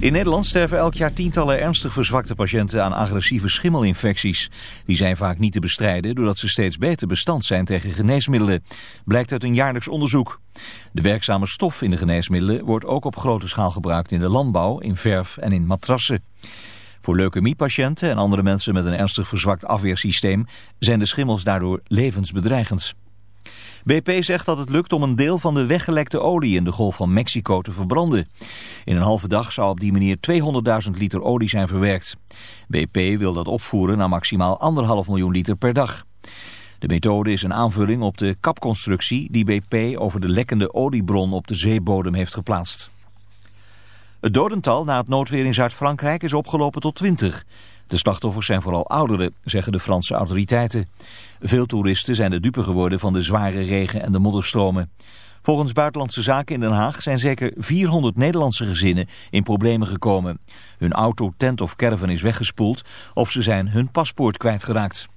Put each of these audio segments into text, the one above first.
In Nederland sterven elk jaar tientallen ernstig verzwakte patiënten aan agressieve schimmelinfecties. Die zijn vaak niet te bestrijden doordat ze steeds beter bestand zijn tegen geneesmiddelen. Blijkt uit een jaarlijks onderzoek. De werkzame stof in de geneesmiddelen wordt ook op grote schaal gebruikt in de landbouw, in verf en in matrassen. Voor leukemiepatiënten en andere mensen met een ernstig verzwakt afweersysteem zijn de schimmels daardoor levensbedreigend. BP zegt dat het lukt om een deel van de weggelekte olie in de Golf van Mexico te verbranden. In een halve dag zou op die manier 200.000 liter olie zijn verwerkt. BP wil dat opvoeren naar maximaal 1,5 miljoen liter per dag. De methode is een aanvulling op de kapconstructie die BP over de lekkende oliebron op de zeebodem heeft geplaatst. Het dodental na het noodweer in Zuid-Frankrijk is opgelopen tot 20. De slachtoffers zijn vooral ouderen, zeggen de Franse autoriteiten. Veel toeristen zijn de dupe geworden van de zware regen en de modderstromen. Volgens Buitenlandse Zaken in Den Haag zijn zeker 400 Nederlandse gezinnen in problemen gekomen. Hun auto, tent of caravan is weggespoeld of ze zijn hun paspoort kwijtgeraakt.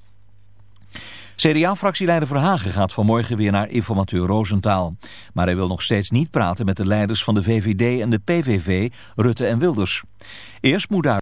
CDA-fractieleider Verhagen gaat vanmorgen weer naar informateur Roosentaal. Maar hij wil nog steeds niet praten met de leiders van de VVD en de PVV, Rutte en Wilders. Eerst moet daar...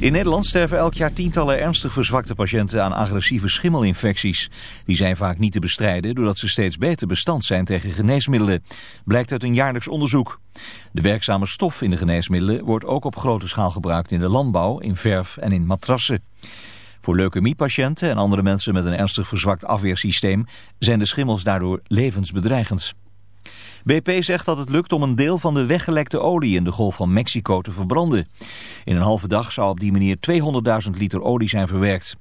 In Nederland sterven elk jaar tientallen ernstig verzwakte patiënten aan agressieve schimmelinfecties. Die zijn vaak niet te bestrijden doordat ze steeds beter bestand zijn tegen geneesmiddelen. Blijkt uit een jaarlijks onderzoek. De werkzame stof in de geneesmiddelen wordt ook op grote schaal gebruikt in de landbouw, in verf en in matrassen. Voor leukemiepatiënten en andere mensen met een ernstig verzwakt afweersysteem zijn de schimmels daardoor levensbedreigend. BP zegt dat het lukt om een deel van de weggelekte olie in de Golf van Mexico te verbranden. In een halve dag zou op die manier 200.000 liter olie zijn verwerkt.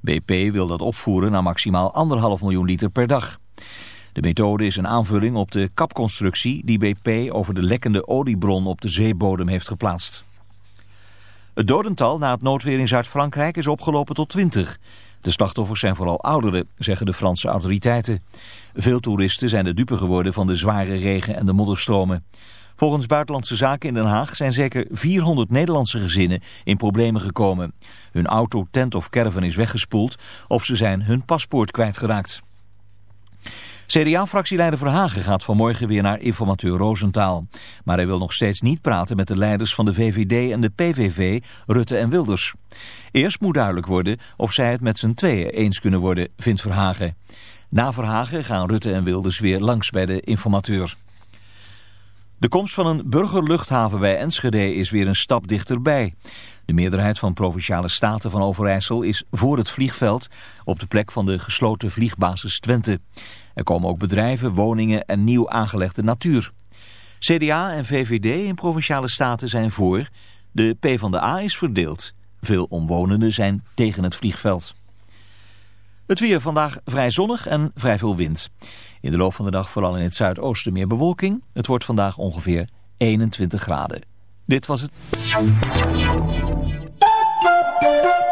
BP wil dat opvoeren naar maximaal 1,5 miljoen liter per dag. De methode is een aanvulling op de kapconstructie die BP over de lekkende oliebron op de zeebodem heeft geplaatst. Het dodental na het noodweer in Zuid-Frankrijk is opgelopen tot 20. De slachtoffers zijn vooral ouderen, zeggen de Franse autoriteiten. Veel toeristen zijn de dupe geworden van de zware regen en de modderstromen. Volgens Buitenlandse Zaken in Den Haag zijn zeker 400 Nederlandse gezinnen in problemen gekomen. Hun auto, tent of caravan is weggespoeld of ze zijn hun paspoort kwijtgeraakt. CDA-fractieleider Verhagen gaat vanmorgen weer naar informateur Roosentaal. Maar hij wil nog steeds niet praten met de leiders van de VVD en de PVV, Rutte en Wilders. Eerst moet duidelijk worden of zij het met z'n tweeën eens kunnen worden, vindt Verhagen. Na Verhagen gaan Rutte en Wilders weer langs bij de informateur. De komst van een burgerluchthaven bij Enschede is weer een stap dichterbij. De meerderheid van Provinciale Staten van Overijssel is voor het vliegveld op de plek van de gesloten vliegbasis Twente. Er komen ook bedrijven, woningen en nieuw aangelegde natuur. CDA en VVD in Provinciale Staten zijn voor. De PvdA is verdeeld. Veel omwonenden zijn tegen het vliegveld. Het weer vandaag vrij zonnig en vrij veel wind. In de loop van de dag vooral in het zuidoosten meer bewolking. Het wordt vandaag ongeveer 21 graden. Dit was het.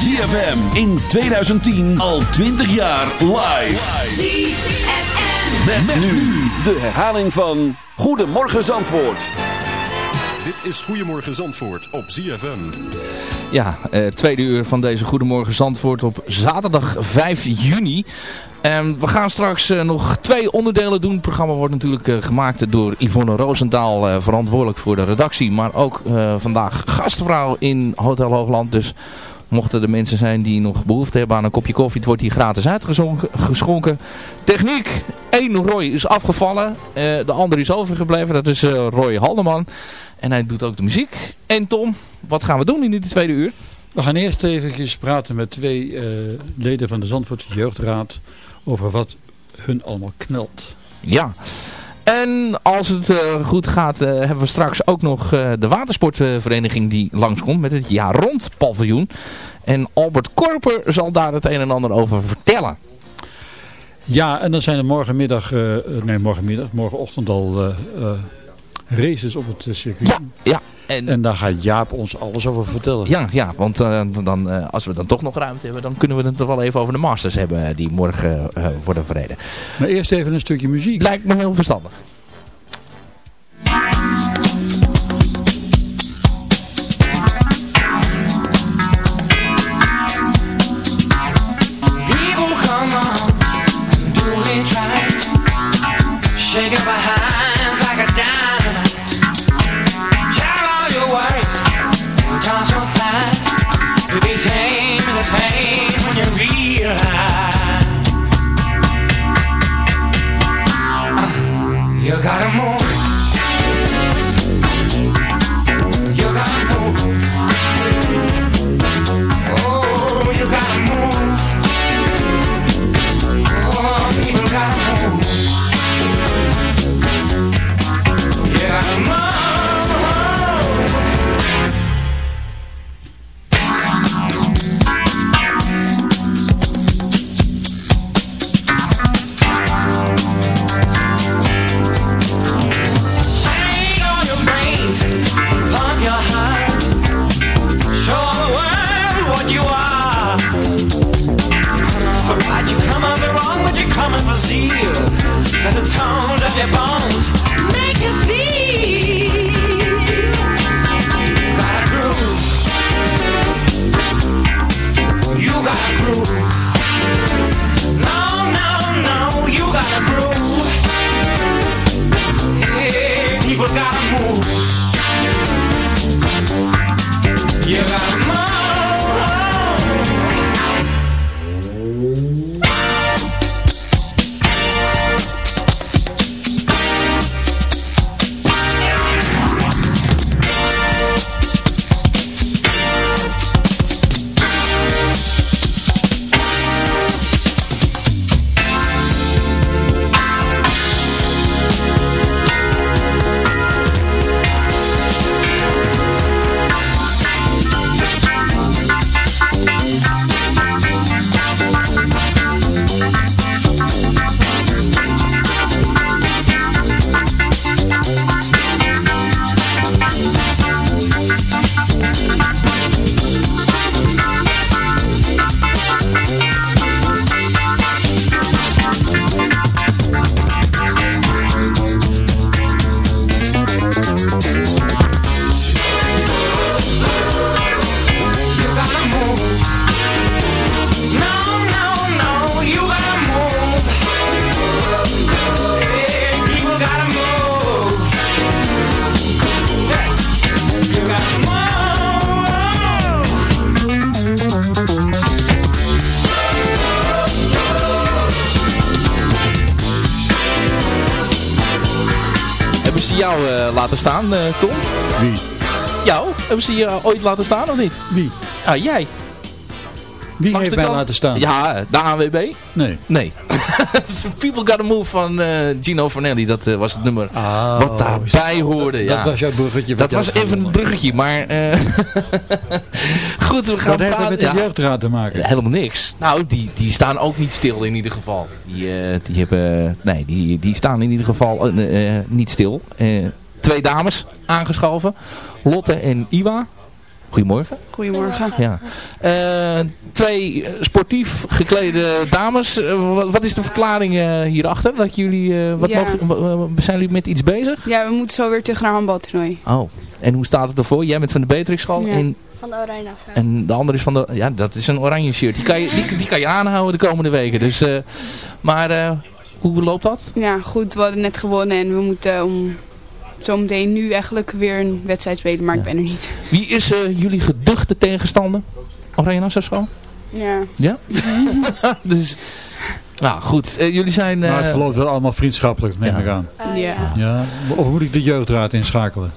ZFM in 2010 al 20 jaar live. ZFM Met, met nu de herhaling van Goedemorgen Zandvoort. Dit is Goedemorgen Zandvoort op ZFM. Ja, eh, tweede uur van deze Goedemorgen Zandvoort op zaterdag 5 juni. En we gaan straks eh, nog twee onderdelen doen. Het programma wordt natuurlijk eh, gemaakt door Yvonne Roosendaal, eh, verantwoordelijk voor de redactie. Maar ook eh, vandaag gastvrouw in Hotel Hoogland. Dus mochten er mensen zijn die nog behoefte hebben aan een kopje koffie, het wordt hier gratis uitgeschonken. Techniek, één Roy is afgevallen, eh, de andere is overgebleven. Dat is eh, Roy Haldeman. En hij doet ook de muziek. En Tom, wat gaan we doen in dit tweede uur? We gaan eerst even praten met twee eh, leden van de Zandvoortse Jeugdraad over wat hun allemaal knelt. Ja. En als het eh, goed gaat, eh, hebben we straks ook nog eh, de watersportvereniging die langskomt met het jaar rond paviljoen. En Albert Korper zal daar het een en ander over vertellen. Ja, en dan zijn er morgenmiddag, nee morgenmiddag, morgenochtend al races op het eh, circuit. Ja, ja. En, En daar gaat Jaap ons alles over vertellen. ja, ja, want eh, dan, eh, als we dan toch nog ruimte hebben, dan kunnen we het toch wel even over de Masters hebben die morgen worden verreden. Maar eerst even een stukje muziek. Lijkt me heel verstandig. Laten staan, eh, Tom? Wie? Jou? Hebben ze je ooit laten staan of niet? Wie? Ah, jij. Wie Langs heeft mij laten staan? Ja, de ANWB. Nee. Nee. People Gotta Move van eh, Gino Vanelli. Dat eh, was het nummer Ah, wat daarbij hoorde. Dat Ja. was jouw bruggetje. Dat was even een bruggetje, maar... eh, Goed, we gaan Wat heeft dat met de Ja. jeugdraad te maken? Helemaal niks. Nou, die, die staan ook niet stil in ieder geval. Die, eh, die, hebben, nee, die, die staan in ieder geval eh, eh, niet stil. Twee dames aangeschoven. Lotte en Iwa. Goedemorgen. Goedemorgen. Ja. Eh, twee eh, sportief geklede dames. Eh, wat, wat is de verklaring eh, hierachter? Dat jullie, eh, wat Ja. mogen, zijn jullie met iets bezig? Ja, we moeten zo weer terug naar handbaltoernooi. Oh, en hoe staat het ervoor? Jij bent van de Beatrix school Ja. en, Van de Oranje Nassau. en de andere is van de... Ja, dat is een oranje shirt. Die kan je, die, die kan je aanhouden de komende weken. Dus, eh, maar eh, hoe loopt dat? Ja, goed, we hadden net gewonnen en we moeten om zometeen nu eigenlijk weer een wedstrijd spelen, maar ik ben er niet. Wie is eh, jullie geduchte tegenstander? Oranje Nassau school? Ja. Ja? dus, nou goed, eh, jullie zijn... Maar het eh, verloopt wel allemaal vriendschappelijk, neem ik aan. ja. Ja. Of moet ik de jeugdraad inschakelen?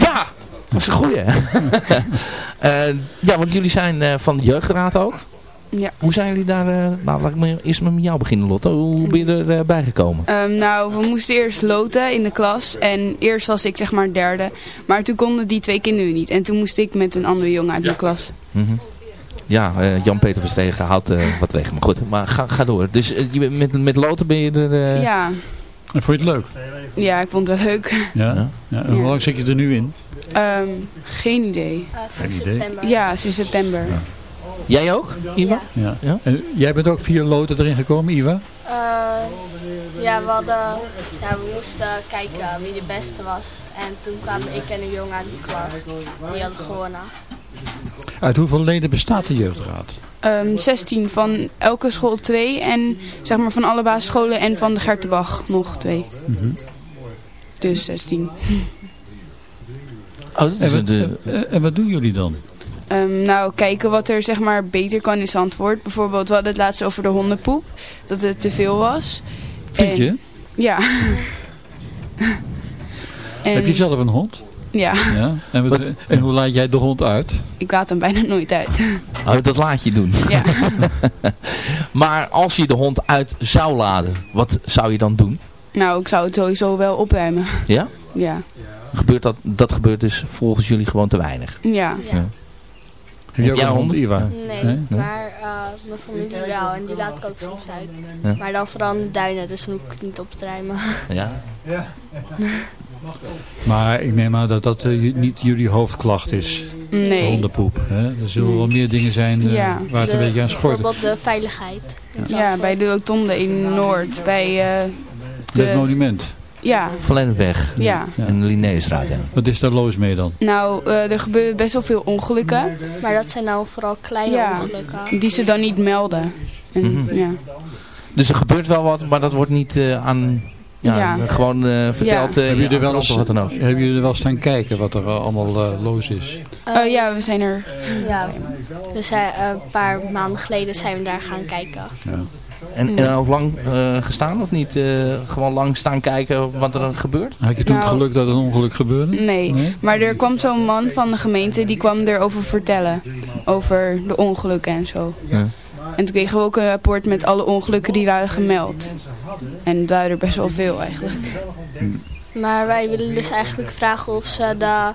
Ja, dat is een goeie. Ja, want jullie zijn eh, van de jeugdraad ook. Ja. Hoe zijn jullie daar... eh, nou, laat ik maar eerst met jou beginnen, Lotte. Hoe ben je erbij bij gekomen? Ehm, nou, we moesten eerst loten in de klas en eerst was ik zeg maar derde. Maar toen konden die twee kinderen niet en toen moest ik met een andere jongen uit mijn klas. Mhm. Ja, eh, Jan-Peter Verstegen houdt eh, wat weg. Maar goed, maar ga, ga door. Dus eh, je met, met Loten ben je er... eh, Ja. En vond je het leuk? ja, ik vond het wel leuk. Ja? ja. En hoe Ja. lang zit je er nu in? Ehm, geen idee. Geen idee. Ja, sinds september. Jij ook, Iva? Ja. Ja? En jij bent ook via loten erin gekomen, Iva? Eh, ja, we hadden, ja, we moesten kijken wie de beste was. En toen kwamen ik en een jongen uit de klas. Die hadden gewonnen. Uit hoeveel leden bestaat de jeugdraad? Ehm 16 van elke school twee en zeg maar van alle basisscholen en van de Gertenbach nog twee. Mhm. Dus 16. Oh, dat is En wat, de, en- en wat doen jullie dan? Ehm, nou, kijken wat er zeg maar beter kan in Zandvoort. Bijvoorbeeld, we hadden het laatst over de hondenpoep. Dat het te veel was. Vind En- je? Ja. En- Heb je zelf een hond? Ja, Ja. En, wat- en hoe laat jij de hond uit? ik laat hem bijna nooit uit. oh, dat laat je doen. Ja. maar als je de hond uit zou laden, wat zou je dan doen? Nou, ik zou het sowieso wel opruimen. Ja? Ja. Gebeurt dat, dat gebeurt dus volgens jullie gewoon te weinig. Ja. Ja. Heb jij ook een hond? Iva? Nee, Nee? maar eh, mijn familie wel en die laat ik ook soms uit. Ja. Maar dan vooral in de duinen, dus dan hoef ik het niet op te ruimen. Ja? Maar ik neem aan dat dat eh, niet jullie hoofdklacht is. Nee. Hondenpoep. Hè? Er zullen wel meer dingen zijn eh, Ja. waar het een beetje aan schort. Bijvoorbeeld de veiligheid. Ja, bij de rotonde in Noord. Bij eh, het monument. Ja. Verlennepweg. Ja. En de Linnéestraat, ja. Wat is daar loos mee dan? Nou, eh, er gebeuren best wel veel ongelukken. Maar dat zijn nou vooral kleine Ja. ongelukken. Die ze dan niet melden. En, Mhm. ja. Dus er gebeurt wel wat, maar dat wordt niet eh, aan... Ja, Ja. gewoon eh, verteld Heb in je er wel eens, wat dan ook. hebben jullie er wel eens staan kijken wat er allemaal loos is? Oh ja, we zijn er. Ja, dus eh, een paar maanden geleden zijn we daar gaan kijken. En, en ook lang eh, gestaan of niet? Eh, gewoon lang staan kijken wat er gebeurt? Had je toen het Nou- geluk dat een ongeluk gebeurde? Nee. Nee? maar er kwam zo'n man van de gemeente die kwam erover vertellen. Over de ongelukken en zo. Ja. En toen kregen we ook een rapport met alle ongelukken die waren gemeld. En daar er best wel veel eigenlijk. Maar wij willen dus eigenlijk vragen of ze de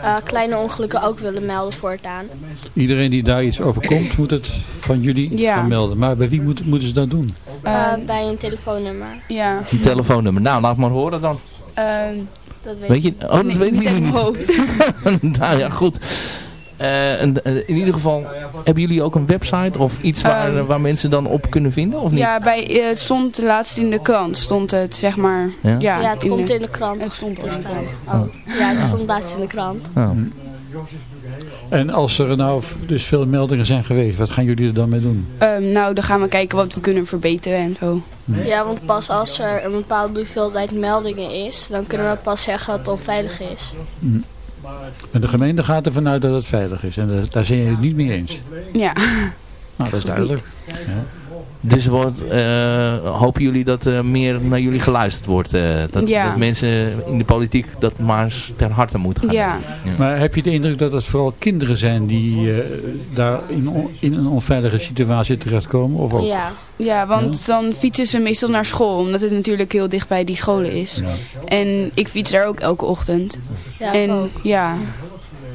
eh, kleine ongelukken ook willen melden voortaan. Iedereen die daar iets overkomt moet het van jullie Ja. gaan melden. Maar bij wie moet, moeten ze dat doen? Eh, bij een telefoonnummer. Ja. Een telefoonnummer. Nou, laat maar horen dan. Ehm, Dat weet, Weet je? Oh, dat nee, weet niet ik niet. mijn hoofd. nou ja, goed. Eh, eh, in ieder geval, hebben jullie ook een website of iets waar, Ehm. waar mensen dan op kunnen vinden? Of niet? Ja, bij, eh, het stond laatst in de krant. Stond het, zeg maar. Ja? Ja, Ja, het in komt de- in de krant Het stond te er. staan. Oh. Ja, het stond laatst in de krant. Oh. En als er nou dus veel meldingen zijn geweest, wat gaan jullie er dan mee doen? Ehm, nou, dan gaan we kijken wat we kunnen verbeteren en zo. Ja, want pas als er een bepaalde hoeveelheid meldingen is, dan kunnen we pas zeggen dat het onveilig is. En de gemeente gaat ervan uit dat het veilig is. En daar- daar zijn jullie het niet mee eens. Ja. Nou, dat is duidelijk. Ja. Dus wordt, eh, hopen jullie dat er meer naar jullie geluisterd wordt? eh, dat, Ja. dat mensen in de politiek dat maar eens ter harte moeten gaan. Ja. Maar heb je de indruk dat het vooral kinderen zijn die eh, daar in, in een onveilige situatie terechtkomen? Of ook? Ja. Ja, want dan fietsen ze meestal naar school, omdat het natuurlijk heel dicht bij die scholen is. En ik fiets daar ook elke ochtend. Ja, en ook. ja,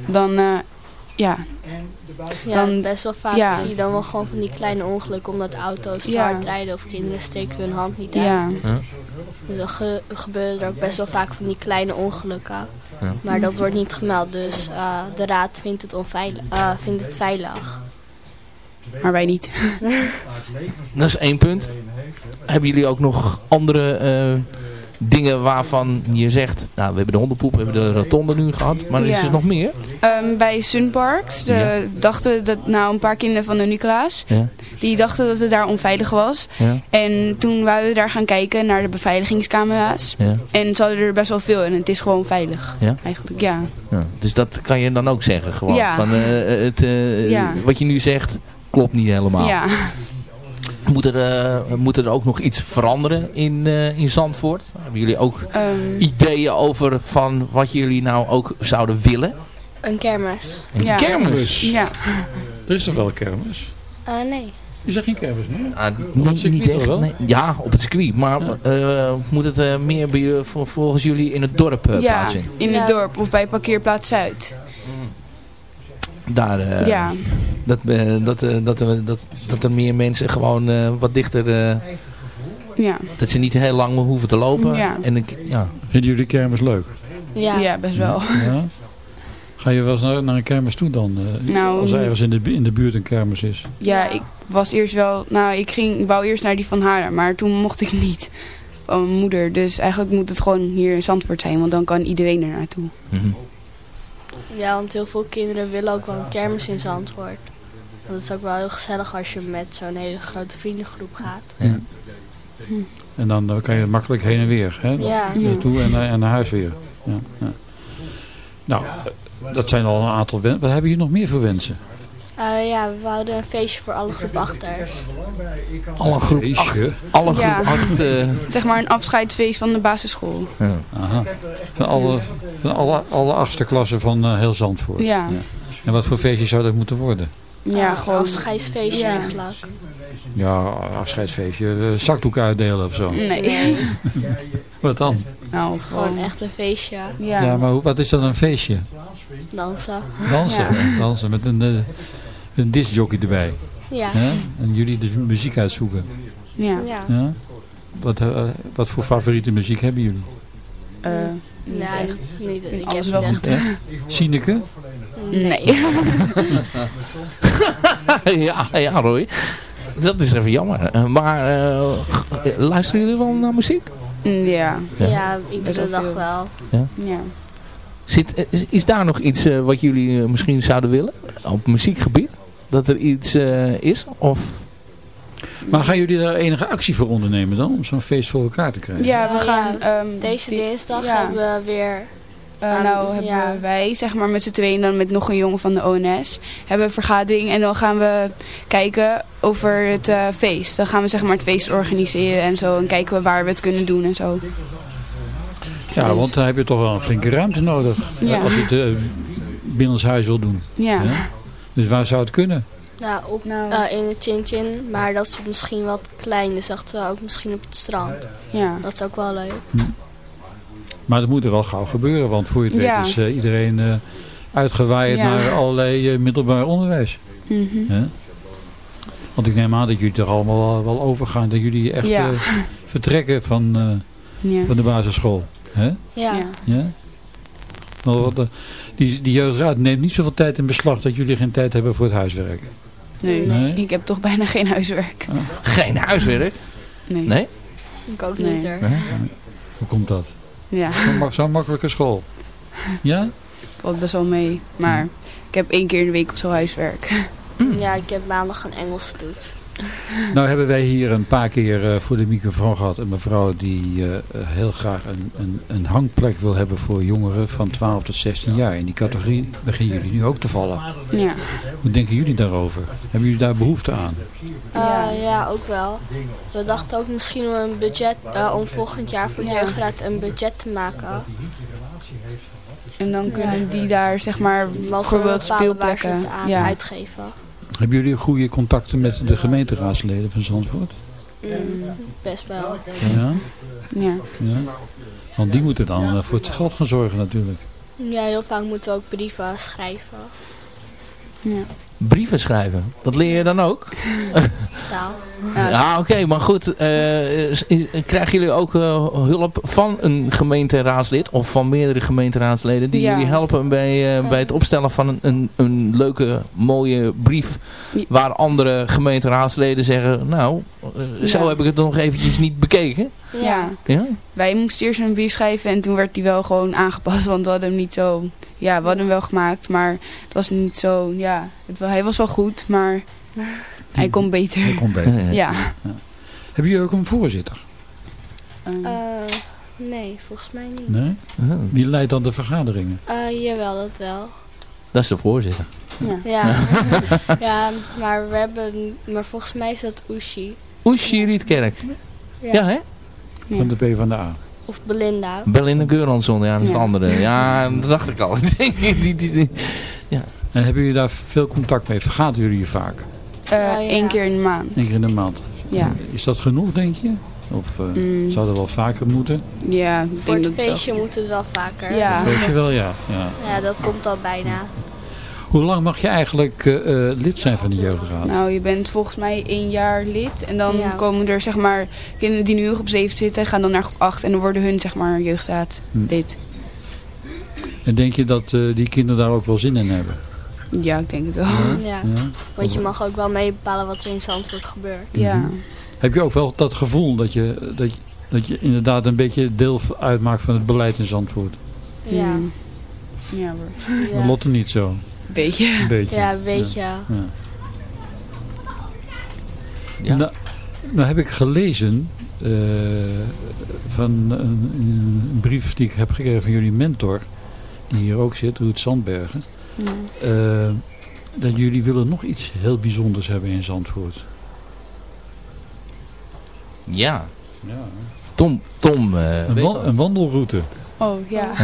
dan, eh, ja. Ja, dan, best wel vaak ja. zie je dan wel gewoon van die kleine ongelukken omdat auto's te Ja. hard rijden of kinderen steken hun hand niet uit. Ja. Dus dan ge- gebeuren er ook best wel vaak van die kleine ongelukken. Maar dat wordt niet gemeld, dus eh, de raad vindt het, onveilig, eh, vindt het veilig. Maar wij niet. Dat is één punt. Hebben jullie ook nog andere eh, dingen waarvan je zegt... Nou, we hebben de hondenpoep, we hebben de rotonde nu gehad. Maar is er nog meer? Ehm, bij Sunparks, de, dachten dat nou een paar kinderen van de Nicolaas, die dachten dat het daar onveilig was. En toen wouden we daar gaan kijken naar de beveiligingscamera's. En ze hadden er best wel veel en het is gewoon veilig. Eigenlijk, ja. Ja, dus dat kan je dan ook zeggen gewoon. Van, eh, het, eh. Wat je nu zegt klopt niet helemaal. Ja. Moet, er, eh, moet er ook nog iets veranderen in, eh, in Zandvoort? Hebben jullie ook Ehm, ideeën over van wat jullie nou ook zouden willen? Een kermis. Een ja. kermis? Ja. Er is toch wel een kermis? Eh, nee. Is er geen kermis meer? Ah, nee, circuit niet echt. wel? nee. Ja, op het circuit. Maar eh, moet het eh, meer bij, je- vol- volgens jullie in het dorp eh, ja, plaatsvinden? in het dorp of bij parkeerplaats Zuid. Daar, eh, ja. dat, eh, dat, eh, dat, dat, dat er meer mensen gewoon eh, wat dichter... eh, Ja. dat ze niet heel lang hoeven te lopen. Ja. En ik, ja. Vinden jullie kermis leuk? Ja. ja, best wel. Ja? Ga je wel eens naar, naar een kermis toe dan? eh, Nou, als er ergens in de, in de buurt een kermis is. Ja, ik was eerst wel... Nou, ik ging, ik wou eerst naar die van Haarlem, maar toen mocht ik niet. Van mijn moeder. Dus eigenlijk moet het gewoon hier in Zandvoort zijn, want dan kan iedereen er naartoe. Mhm. Ja, want heel veel kinderen willen ook wel een kermis in Zandvoort. Want het is ook wel heel gezellig als je met zo'n hele grote vriendengroep gaat. Ja. En dan kan je makkelijk heen en weer. Hè? Ja. Naartoe en, naar- en naar huis weer. Ja, ja. Nou, dat zijn al een aantal wensen. Wat hebben jullie nog meer voor wensen? Eh, ja, we houden een feestje voor alle groep achters. Alle groep acht. Alle groep Ja. acht. eh, Zeg maar een afscheidsfeest van de basisschool. ja. Aha. Van alle, van alle, alle achtste klassen van eh, heel Zandvoort. Ja. En wat voor feestje zou dat moeten worden? Ja, gewoon... afscheidsfeestje Ja. eigenlijk. Ja, afscheidsfeestje. eh, zakdoek uitdelen of zo. Nee. Wat dan? Nou, Gewoon echt een feestje. Ja. Ja, maar wat is dan een feestje? Dansen. Dansen. Ja. Dansen met een, eh, een discjockey erbij. Ja. Ja? En jullie de muziek uitzoeken. Ja. Ja. Ja? Wat, eh, wat voor favoriete muziek hebben jullie? Eh, Nee, echt niet. Ik alles wel goed. Sineke? Nee. ja, ja, Roy. Dat is even jammer. Eh, maar luisteren jullie wel naar muziek? ja. Ja. Ja, Best iedere wel dag wel. Ja. Zit, is, is daar nog iets wat jullie misschien zouden willen? Op muziekgebied? Dat er iets eh, is? Of Maar gaan jullie daar enige actie voor ondernemen dan? Om zo'n feest voor elkaar te krijgen? Ja, we Ja, gaan... ehm, Deze die- dinsdag ja. hebben we weer... Eh, nou hebben ja. wij, zeg maar met z'n tweeën dan met nog een jongen van de ONS, hebben een vergadering en dan gaan we kijken over het eh, feest. Dan gaan we zeg maar het feest organiseren en zo en kijken we waar we het kunnen doen en zo. Ja, want dan heb je toch wel een flinke ruimte nodig. Ja. Als je het uh, binnenshuis wil doen. Ja. Dus waar zou het kunnen? Nou, op, Nou. eh, in het Chin Chin, maar dat is misschien wat klein, dus dachten we ook misschien op het strand. Ja. Dat is ook wel leuk. Maar dat moet er wel gauw gebeuren, want voor je het Ja. weet is eh, iedereen eh, uitgewaaid Ja. naar allerlei middelbaar onderwijs. Mhm. Hè? Want ik neem aan dat jullie er allemaal wel, wel overgaan, dat jullie echt Ja. eh, vertrekken van, eh, Ja. van de basisschool. Hè? Ja. Ja. Die, die jeugdraad neemt niet zoveel tijd in beslag dat jullie geen tijd hebben voor het huiswerk. Nee, Nee? ik heb toch bijna geen huiswerk. geen huiswerk? Nee. Nee? Ik ook Nee. niet er. Hoe komt dat? Ja, Zo'n Zo'n makkelijke school. Ja? valt best wel mee. Maar ik heb één keer in de week of zo huiswerk. Ja, ik heb maandag een Engels toets. Nou hebben wij hier een paar keer eh, voor de microfoon gehad een mevrouw die eh, heel graag een, een, een hangplek wil hebben voor jongeren van 12 tot 16 jaar. In die categorie beginnen jullie nu ook te vallen. Ja. Hoe denken jullie daarover? Hebben jullie daar behoefte aan? Ja. ja, ook wel. We dachten ook misschien om een budget, eh, om volgend jaar voor de Ja. jeugdraad een budget te maken. En dan kunnen die daar zeg maar bijvoorbeeld speelplekken. aan Ja. uitgeven. Hebben jullie goede contacten met de gemeenteraadsleden van Zandvoort? Mm, best wel. Ja? Ja. ja? Want die moeten dan eh, voor het geld gaan zorgen natuurlijk. Ja, heel vaak moeten we ook brieven schrijven. Ja. Brieven schrijven, dat leer je dan ook? Taal. Ja, oké, maar goed. eh, krijgen jullie ook eh, hulp van een gemeenteraadslid of van meerdere gemeenteraadsleden die Ja. jullie helpen bij, eh, bij het opstellen van een, een, een leuke, mooie brief waar andere gemeenteraadsleden zeggen, nou, zo Ja. heb ik het nog eventjes niet bekeken. Ja. Ja? Wij moesten eerst een brief schrijven en toen werd die wel gewoon aangepast. Want we hadden hem niet zo... Ja, we hadden hem wel gemaakt, maar het was niet zo... Ja, het, hij was wel goed, maar hij kon beter. Hij kon beter. Ja. Hebben jullie ook een voorzitter? Eh, nee, volgens mij niet. Nee? Wie leidt dan de vergaderingen? Eh, jawel, dat wel. Dat is de voorzitter. Ja. Ja. ja, maar we hebben... Maar volgens mij is dat Ushi. Oeshi Rietkerk. Ja. Ja, hè? Van de PvdA. Of Belinda. Belinda Geuransson, ja, dat is de andere. Ja, dat dacht ik al. Ik denk, die, die, die- ja. En hebben jullie daar veel contact mee? Vergaten jullie je vaak? Eh, één keer in de maand. Eén keer in de maand? Ja. Is dat genoeg, denk je? Of eh, Mm. zou dat wel vaker moeten? Ja, Voor denk het feestje moet het wel vaker. Ja. Weet je wel, ja. ja. Ja, dat komt al bijna. Hoe lang mag je eigenlijk eh, eh, lid zijn van de jeugdraad? Nou, je bent volgens mij één jaar lid. En dan Ja. komen er zeg maar kinderen die nu op 7 zitten, gaan dan naar groep 8. En dan worden hun zeg maar jeugdraad Hm. lid. En denk je dat eh, die kinderen daar ook wel zin in hebben? Ja, ik denk het wel. Ja. Ja. Want je mag ook wel mee bepalen wat er in Zandvoort gebeurt. Ja. Mhm. Heb je ook wel dat gevoel dat je, dat, je, dat je inderdaad een beetje deel uitmaakt van het beleid in Zandvoort? Ja. Mm. Ja, hoor. Ja. Lotte niet zo. Beetje. Een beetje. Ja, een beetje. Ja. Nou, nou heb ik gelezen eh, van een, een brief die ik heb gekregen van jullie mentor, die hier ook zit, Ruud Sandbergen. Ja. eh, dat jullie willen nog iets heel bijzonders hebben in Zandvoort. Ja. Ja. Tom, Tom eh, Een, een wandelroute. Oh, ja.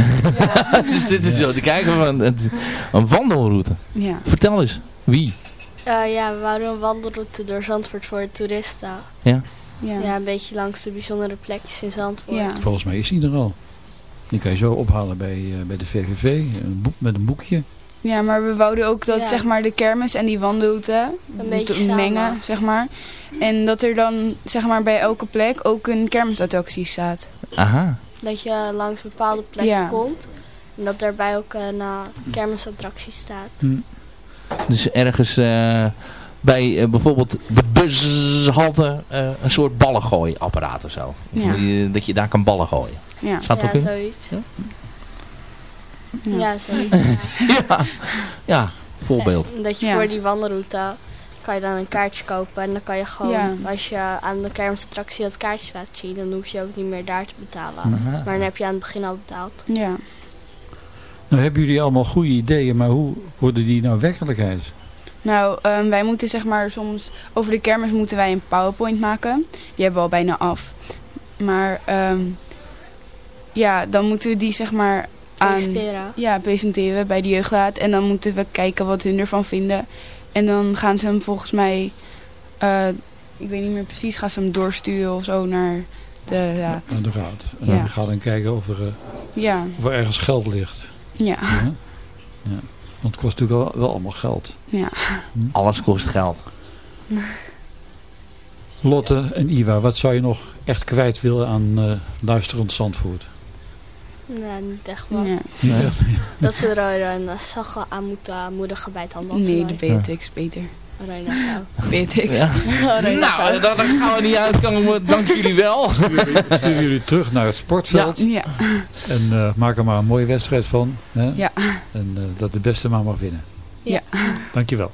Ze zitten zo te kijken van het, een wandelroute. Ja. Vertel eens, wie? Eh, ja, we wouden een wandelroute door Zandvoort voor de toeristen. Ja. Ja. Ja, een beetje langs de bijzondere plekjes in Zandvoort. Ja. Volgens mij is die er al. Die kan je zo ophalen bij, eh, bij de VVV een boek, met een boekje. Ja, maar we wouden ook dat Ja. zeg maar de kermis en die wandelroute mengen, zeg maar. En dat er dan zeg maar bij elke plek ook een kermisattractie staat. Aha. Dat je langs bepaalde plekken Ja. komt. En dat daarbij ook een uh, kermisattractie staat. Dus ergens eh, bij eh, bijvoorbeeld de bushalte eh, een soort ballengooiapparaat of zo. Of Ja. je- dat je daar kan ballen gooien. Ja. Ja, zoiets. Ja? Ja, zoiets. ja. ja. voorbeeld. En dat je Ja. voor die wandelroute kan je dan een kaartje kopen. En dan kan je gewoon, Ja. als je aan de kermisattractie dat kaartje laat zien, dan hoef je ook niet meer daar te betalen. Aha. Maar dan heb je aan het begin al betaald. Ja. Nou hebben jullie allemaal goede ideeën, maar hoe worden die nou werkelijkheid? Nou, ehm, wij moeten zeg maar soms over de kermis moeten wij een powerpoint maken. Die hebben we al bijna af. Maar ehm, ja, dan moeten we die zeg maar aan... Presenteren. Ja, presenteren bij de jeugdraad. En dan moeten we kijken wat hun ervan vinden. En dan gaan ze hem volgens mij, eh, ik weet niet meer precies, gaan ze hem doorsturen of zo naar de raad. Aan de raad. En Ja. dan gaat dan kijken of er, eh, Ja, of er ergens geld ligt. ja, Ja? Ja. Want het kost natuurlijk wel, wel allemaal geld. ja. Alles kost geld. Lotte en Iva, wat zou je nog echt kwijt willen aan eh luisterend Zandvoort? Nee, niet echt wat. Dat ze er een zag aan moeten moedigen bij het handel. Nee, de Beatrix beter. Zou. Beatrix. Ja. Nou, daar, daar gaan we niet uitkomen. Dank jullie wel. Sturen jullie terug naar het sportveld. Ja, En eh, maak er maar een mooie wedstrijd van. Hè? ja. En eh, dat de beste maar mag winnen. Ja. Dankjewel.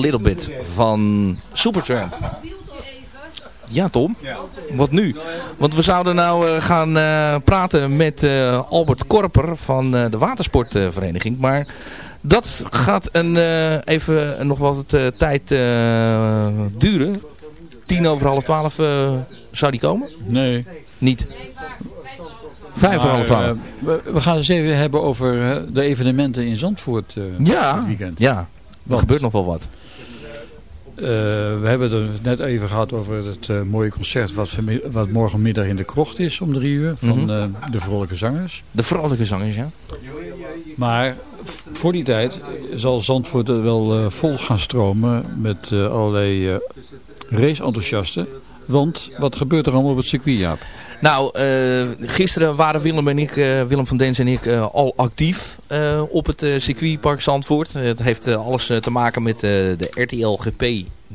Little Bit van Supertramp. Ja, Tom. Wat nu? Want we zouden nou eh, gaan eh, praten met eh, Albert Korper van de watersportvereniging. Maar dat gaat een, even nog wat tijd duren. Tien over half twaalf zou die komen? Nee. Niet? Vijf over Maar, half twaalf. we, we gaan eens even hebben over de evenementen in Zandvoort Ja, dit weekend. ja. Er gebeurt nog wel wat. eh, we hebben het net even gehad over het eh, mooie concert wat, wat morgenmiddag in de krocht is om drie uur. Van Mhm. eh, de Vrolijke Zangers. De vrolijke zangers, ja. Maar voor die tijd zal Zandvoort er wel vol gaan stromen met allerlei race-enthousiasten. Want wat gebeurt er allemaal op het circuit, Jaap? Nou, eh, gisteren waren Willem en ik, eh, Willem van Dens en ik, eh, al actief op het circuitpark Zandvoort. Het heeft alles te maken met de RTL GP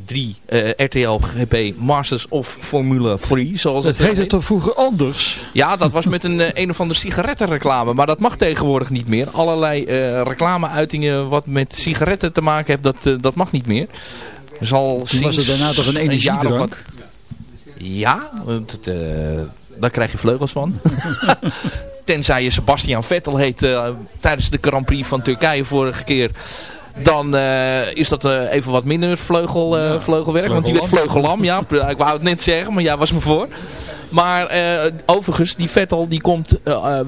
3, eh, RTL GP Masters of Formule 3, zoals het, Het heette heet. toch vroeger anders? Ja, dat was met een een of andere sigarettenreclame. Maar dat mag tegenwoordig niet meer. Allerlei eh reclameuitingen wat met sigaretten te maken heeft, dat, dat mag niet meer. Zal Toen was er daarna toch een jaar of energiedrank? wat- Ja, want het, daar krijg je vleugels van. Tenzij je Sebastian Vettel heet eh, tijdens de Grand Prix van Turkije vorige keer. Dan is dat even wat minder vleugel, vleugelwerk. Want die werd vleugellam, ja. Ik wou het net zeggen, maar ja, was me voor. Maar overigens, die Vettel die komt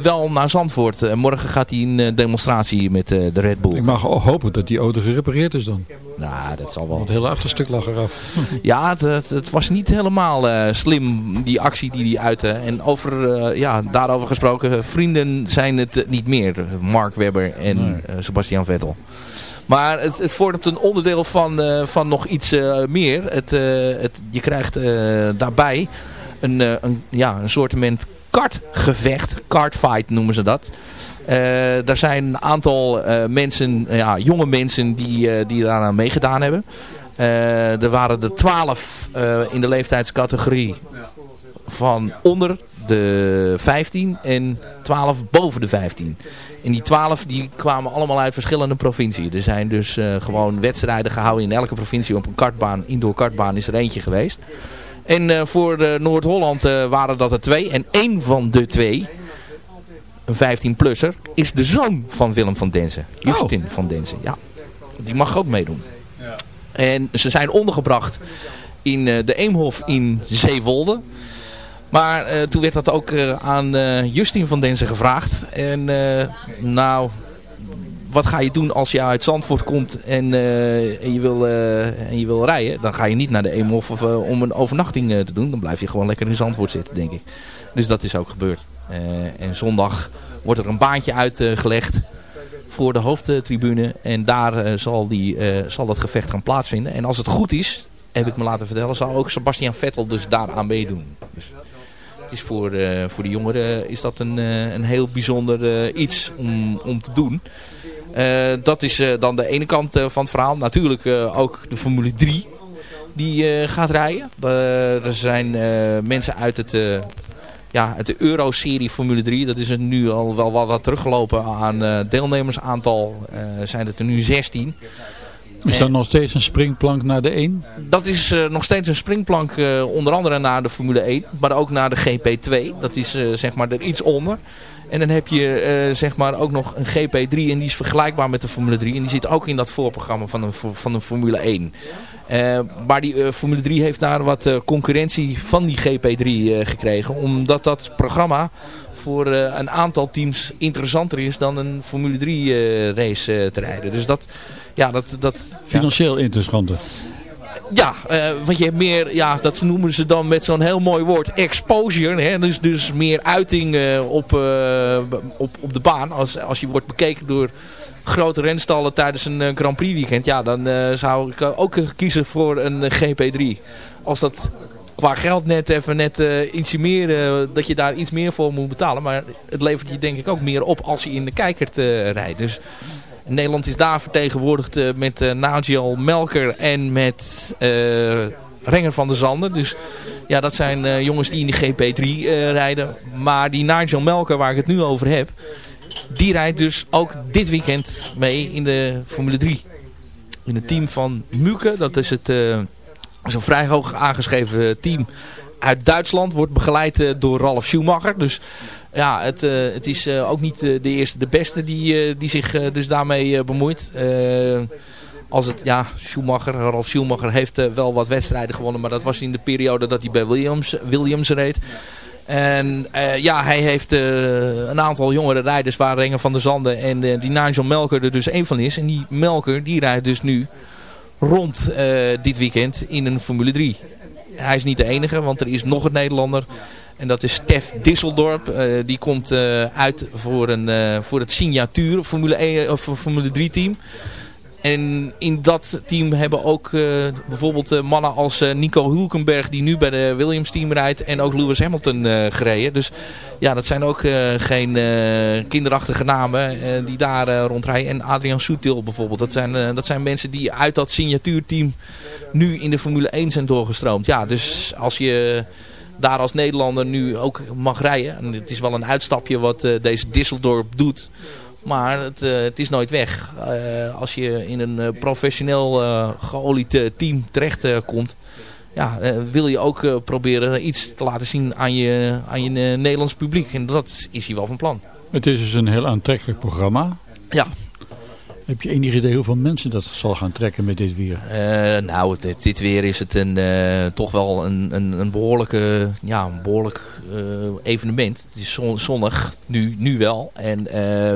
wel naar Zandvoort. Morgen gaat hij een demonstratie met de Red Bull. Ik mag hopen dat die auto gerepareerd is dan. Nou, dat zal wel. Het hele achterstuk lag eraf. ja, het, het, het, was niet helemaal slim, die actie die hij uitte. En over, ja, daarover gesproken, vrienden zijn het niet meer. Mark Webber en nee. Sebastian Vettel. Maar het, het, vormt een onderdeel van, van nog iets meer. Het, het, je krijgt daarbij een, een, ja, een soort kartgevecht, kartfight noemen ze dat. Uh, er zijn een aantal mensen, ja, jonge mensen die, die daaraan meegedaan hebben. er waren er twaalf in de leeftijdscategorie van onder de 15 en 12 boven de 15. En die 12 die kwamen allemaal uit verschillende provinciën. Er zijn dus gewoon wedstrijden gehouden in elke provincie op een kartbaan. Indoor kartbaan is er eentje geweest. En uh, voor Noord-Holland uh, waren dat er twee. En één van de twee, een 15-plusser, is de zoon van Willem van Denzen. Justin oh. van Denzen, ja. Die mag ook meedoen. En ze zijn ondergebracht in de Eemhof in Zeewolde. Maar toen werd dat ook aan Justin van Denzen gevraagd. En nou, wat ga je doen als je uit Zandvoort komt en, en, je, wil, en je wil rijden? Dan ga je niet naar de Eemhof of, om een overnachting te doen. Dan blijf je gewoon lekker in Zandvoort zitten, denk ik. Dus dat is ook gebeurd. en zondag wordt er een baantje uitgelegd voor de hoofdtribune. En daar zal, die, zal dat gevecht gaan plaatsvinden. En als het goed is, heb ik me laten vertellen, zal ook Sebastian Vettel dus daaraan meedoen. Dus het is voor, voor de jongeren is dat een, een heel bijzonder iets om, om te doen. Uh, dat is uh, dan de ene kant uh, van het verhaal. Natuurlijk ook de Formule 3 die gaat rijden. er zijn mensen uit het, ja, de Euro-serie Formule 3. Dat is er nu al wel wat, teruggelopen aan deelnemersaantal. zijn het er nu 16. Is dat nog steeds een springplank naar de 1? Dat is uh, nog steeds een springplank uh, onder andere naar de Formule 1. Maar ook naar de GP2. Dat is uh, zeg maar er iets onder. En dan heb je zeg maar ook nog een GP3 en die is vergelijkbaar met de Formule 3. En die zit ook in dat voorprogramma van de, van de Formule 1. Uh, maar die Formule 3 heeft daar wat concurrentie van die GP3 gekregen. Omdat dat programma voor een aantal teams interessanter is dan een Formule 3 race te rijden. Dus dat... Ja, dat, dat, Financieel ja. interessanter. Ja, uh, want je hebt meer, ja, dat noemen ze dan met zo'n heel mooi woord, exposure. Hè? Dus, dus meer uiting uh, op, uh, op, op de baan. Als, als je wordt bekeken door grote renstallen tijdens een Grand Prix weekend. Ja, dan zou ik ook kiezen voor een GP3. Als dat qua geld net even net ietsje meer, dat je daar iets meer voor moet betalen. Maar het levert je denk ik ook meer op als je in de kijker rijdt. Dus Nederland is daar vertegenwoordigd uh, met uh, Nigel Melker en met uh, Renger van der Zanden. Dus ja, dat zijn jongens die in de GP3 rijden. Maar die Nigel Melker, waar ik het nu over heb, die rijdt dus ook dit weekend mee in de Formule 3. In het team van Muke, dat is het zo'n vrij hoog aangeschreven team uit Duitsland. Wordt begeleid door Ralf Schumacher. Dus ja, het, uh, het is uh, ook niet de eerste, de beste die, die zich dus daarmee bemoeit. als het, ja, Schumacher, Ralf Schumacher heeft wel wat wedstrijden gewonnen. Maar dat was in de periode dat hij bij Williams, Williams reed. En ja, hij heeft een aantal jongere rijders waar Renger van der Zanden en die Nigel Melker er dus één van is. En die Melker, die rijdt dus nu rond dit weekend in een Formule 3. Hij is niet de enige, want er is nog een Nederlander en dat is Stef Disseldorp. Uh, die komt uh, uit voor, een, voor het signatuur Formule, 1, of Formule 3 team. En in dat team hebben ook bijvoorbeeld mannen als Nico Hulkenberg... die nu bij de Williams team rijdt. En ook Lewis Hamilton gereden. Dus ja, dat zijn ook geen kinderachtige namen die daar rondrijden. En Adrian Soetil bijvoorbeeld. Dat zijn, dat zijn mensen die uit dat signatuurteam nu in de Formule 1 zijn doorgestroomd. Ja, dus als je daar als Nederlander nu ook mag rijden. En het is wel een uitstapje wat deze Disseldorp doet. Maar het, uh, het is nooit weg. Uh, als je in een professioneel geolied team terecht komt... Ja, wil je ook proberen iets te laten zien aan je, aan je Nederlands publiek. En dat is hij wel van plan. Het is dus een heel aantrekkelijk programma. Ja. Heb je enig idee hoeveel mensen dat zal gaan trekken met dit weer? Uh, nou, dit, dit, weer is het een, uh, toch wel een, een, een, behoorlijke, ja, een behoorlijk uh, evenement. Het is zon, zonnig, nu, nu wel. En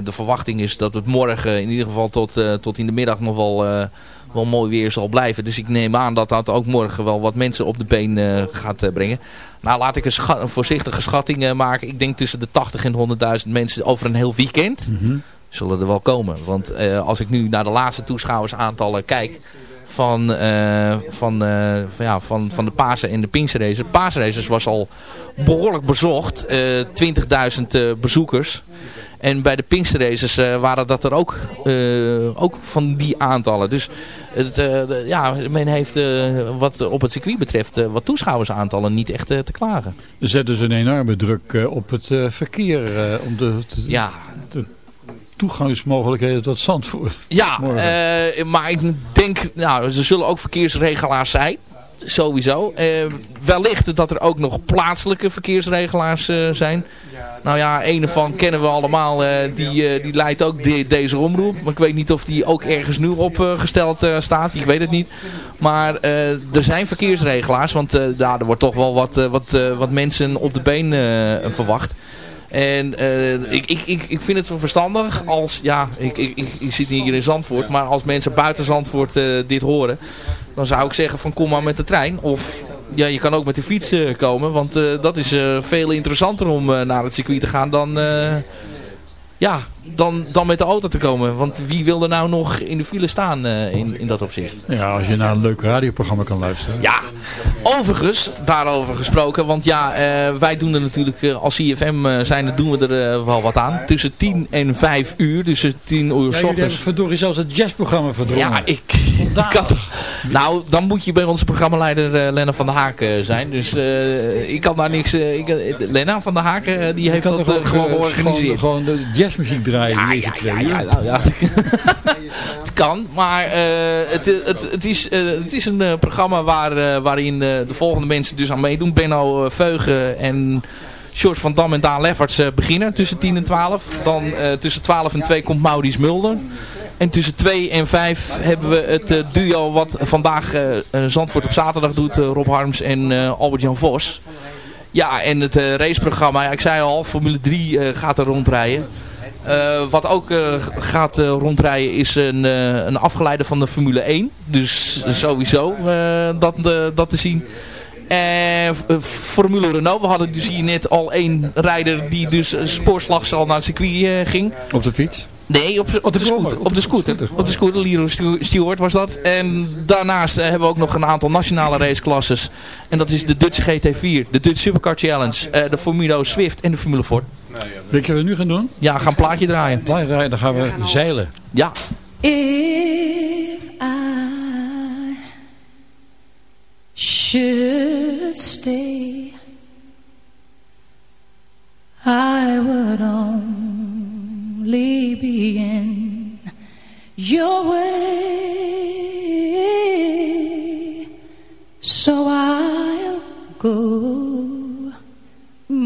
de verwachting is dat het morgen in ieder geval tot, tot in de middag nog wel, wel mooi weer zal blijven. Dus ik neem aan dat dat ook morgen wel wat mensen op de been gaat brengen. Nou, laat ik een, schat, een voorzichtige schatting maken. Ik denk tussen de 80 en 100.000 mensen over een heel weekend. Mm -hmm zullen er wel komen. Want uh, als ik nu naar de laatste toeschouwersaantallen kijk van, uh, van, uh, van, ja, van, van de Pasen en de Pinksterraces. De Paasraces was al behoorlijk bezocht. 20.000 bezoekers. En bij de Pinksterraces waren dat er ook, ook van die aantallen. Dus het, ja, men heeft wat op het circuit betreft wat toeschouwersaantallen niet echt te klagen. Er zet dus een enorme druk op het verkeer. om de, ja, toegangsmogelijkheden tot Zandvoort. Ja, uh, maar ik denk, nou, ze zullen ook verkeersregelaars zijn. Sowieso. Uh, wellicht dat er ook nog plaatselijke verkeersregelaars uh, zijn. Nou ja, een van kennen we allemaal. die, die leidt ook de, deze omroep. Maar ik weet niet of die ook ergens nu opgesteld staat. Ik weet het niet. Maar er zijn verkeersregelaars. Want daar er wordt toch wel wat, wat, wat mensen op de been verwacht. En uh, ik, ik, ik, ik vind het zo verstandig als, ja, ik, ik, ik, ik zit hier in Zandvoort, maar als mensen buiten Zandvoort uh, dit horen, dan zou ik zeggen van kom maar met de trein. Of ja, je kan ook met de fiets uh, komen, want dat is veel interessanter om naar het circuit te gaan dan ja, dan, dan met de auto te komen. Want wie wil er nou nog in de file staan uh, in, in dat opzicht? Ja, als je naar een leuk radioprogramma kan luisteren. Ja, overigens, daarover gesproken. Want ja, uh, wij doen er natuurlijk uh, als CFM zijn, doen we er wel wat aan. Tussen 10 en 5 uur. Dus 10 uur ja, s ochtends. verdorie zelfs het jazzprogramma verdrongen. Ja, ik... had, nou, dan moet je bij onze programmaleider Lena van der Haak zijn. Dus ik kan daar niks... ik, Lena van der Haak, die heeft dat gewoon georganiseerd. Gewoon, gewoon de jazzmuziek draaien ja, ja, ja, ja, nou, ja. het kan, maar uh, het, het, het, is, uh, het is een uh, programma waar, waarin de volgende mensen dus aan meedoen. Benno Veugen en George van Dam en Daan Lefferts beginnen tussen 10 en 12. Dan tussen 12 en 2 komt Maurice Mulder. En tussen 2 en 5 hebben we het duo wat vandaag Zandvoort op zaterdag doet. Rob Harms en Albert-Jan Vos. Ja, en het raceprogramma, ja, ik zei al, Formule 3 gaat er rondrijden. Uh, wat ook uh, gaat uh, rondrijden is een, een afgeleide van de Formule 1. Dus sowieso dat, dat te zien. En Formule Renault, we hadden dus hier net al één rijder die dus spoorslag al naar het circuit ging. Op de fiets? Nee, op, op, de, scooter. Op de scooter. Op de scooter, Liro Stewart was dat. En daarnaast hebben we ook nog een aantal nationale raceklasses. En dat is de Dutch GT4, de Dutch Supercar Challenge, de Formule Swift en de Formule Ford. Weet je wat we nu gaan doen? Ja, gaan een plaatje draaien. Plaatje draaien, dan gaan we zeilen. Ja. If I should stay I would only be in your way So I'll go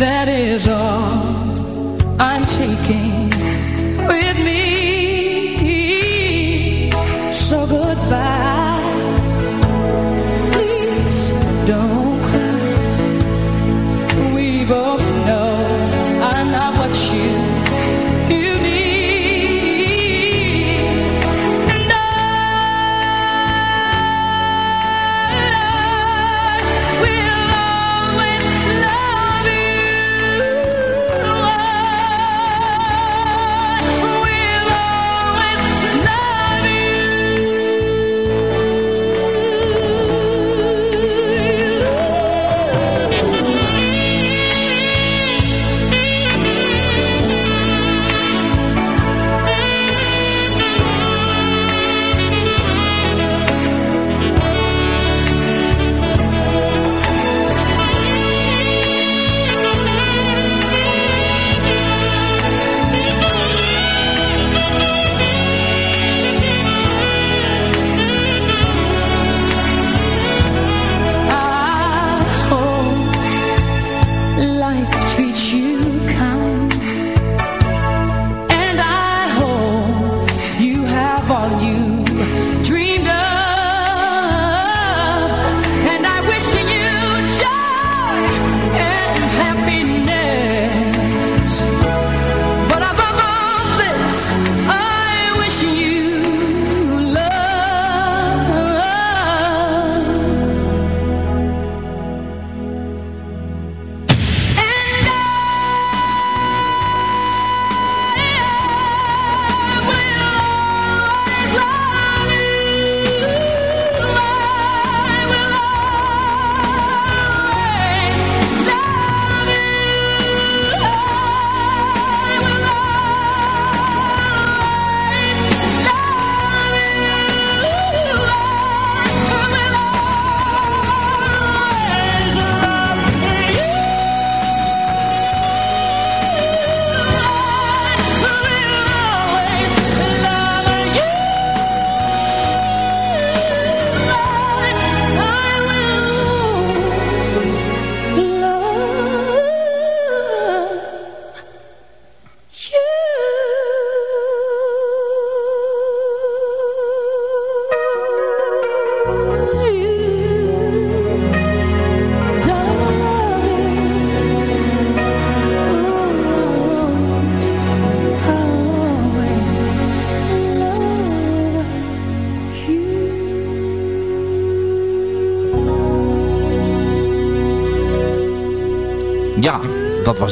That is all I'm taking with me.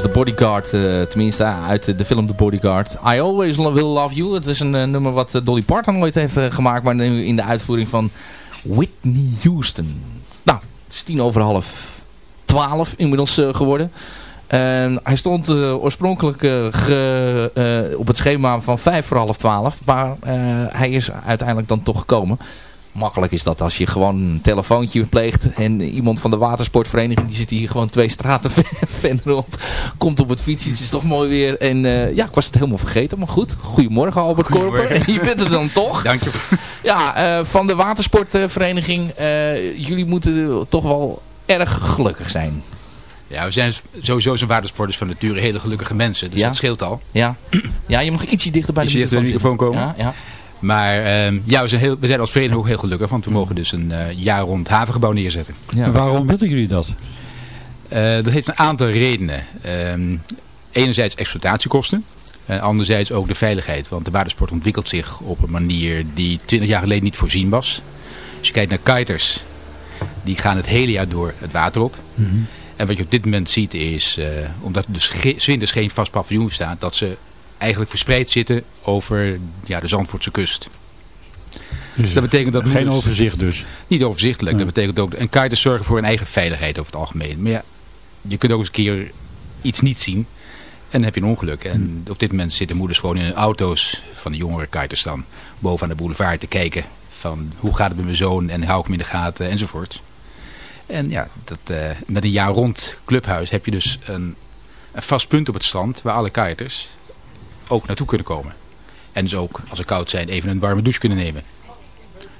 De Bodyguard, uh, tenminste uit de film The Bodyguard. I Always Will Love You. Het is een uh, nummer wat Dolly Parton ooit heeft gemaakt, maar nu in de uitvoering van Whitney Houston. Nou, het is tien over half twaalf inmiddels geworden. hij stond oorspronkelijk op het schema van vijf voor half twaalf, maar hij is uiteindelijk dan toch gekomen makkelijk is dat als je gewoon een telefoontje pleegt en iemand van de watersportvereniging, die zit hier gewoon twee straten verderop, komt op het fietsje. Het is toch mooi weer. En uh, ja, ik was het helemaal vergeten, maar goed. Goedemorgen Albert Korper. je bent er dan toch. Dank je. Ja, uh, van de watersportvereniging. Uh, jullie moeten toch wel erg gelukkig zijn. Ja, we zijn sowieso zijn watersporters van nature hele gelukkige mensen. Dus ja? dat scheelt al. Ja. ja, je mag ietsje dichter bij de, ietsje microfoon, dichter bij de microfoon komen. Ja, ja. Maar uh, ja, we zijn, heel, we zijn als vereniging ook heel gelukkig, want we mogen dus een uh, jaar rond havengebouw neerzetten. Ja. Waarom willen jullie dat? Uh, dat heeft een aantal redenen. Um, enerzijds exploitatiekosten. En anderzijds ook de veiligheid. Want de watersport ontwikkelt zich op een manier die 20 jaar geleden niet voorzien was. Als je kijkt naar kiters, die gaan het hele jaar door het water op. Mhm. Mm -hmm. En wat je op dit moment ziet is, uh, omdat er dus ge winters geen vast paviljoen staat, dat ze eigenlijk verspreid zitten over ja, de Zandvoortse kust. Dus dat betekent dat geen dus, overzicht dus? Niet overzichtelijk. Nee. Dat betekent ook, en kiters zorgen voor hun eigen veiligheid over het algemeen. Maar ja, je kunt ook eens een keer iets niet zien. En dan heb je een ongeluk. En hmm. op dit moment zitten moeders gewoon in hun auto's van de jongere kiters dan boven aan de boulevard te kijken. Van hoe gaat het met mijn zoon en hou ik hem in de gaten enzovoort. En ja, dat, uh, met een jaar rond clubhuis heb je dus een, een vast punt op het strand waar alle kiters ook naartoe kunnen komen. En dus ook, als ze koud zijn, even een warme douche kunnen nemen.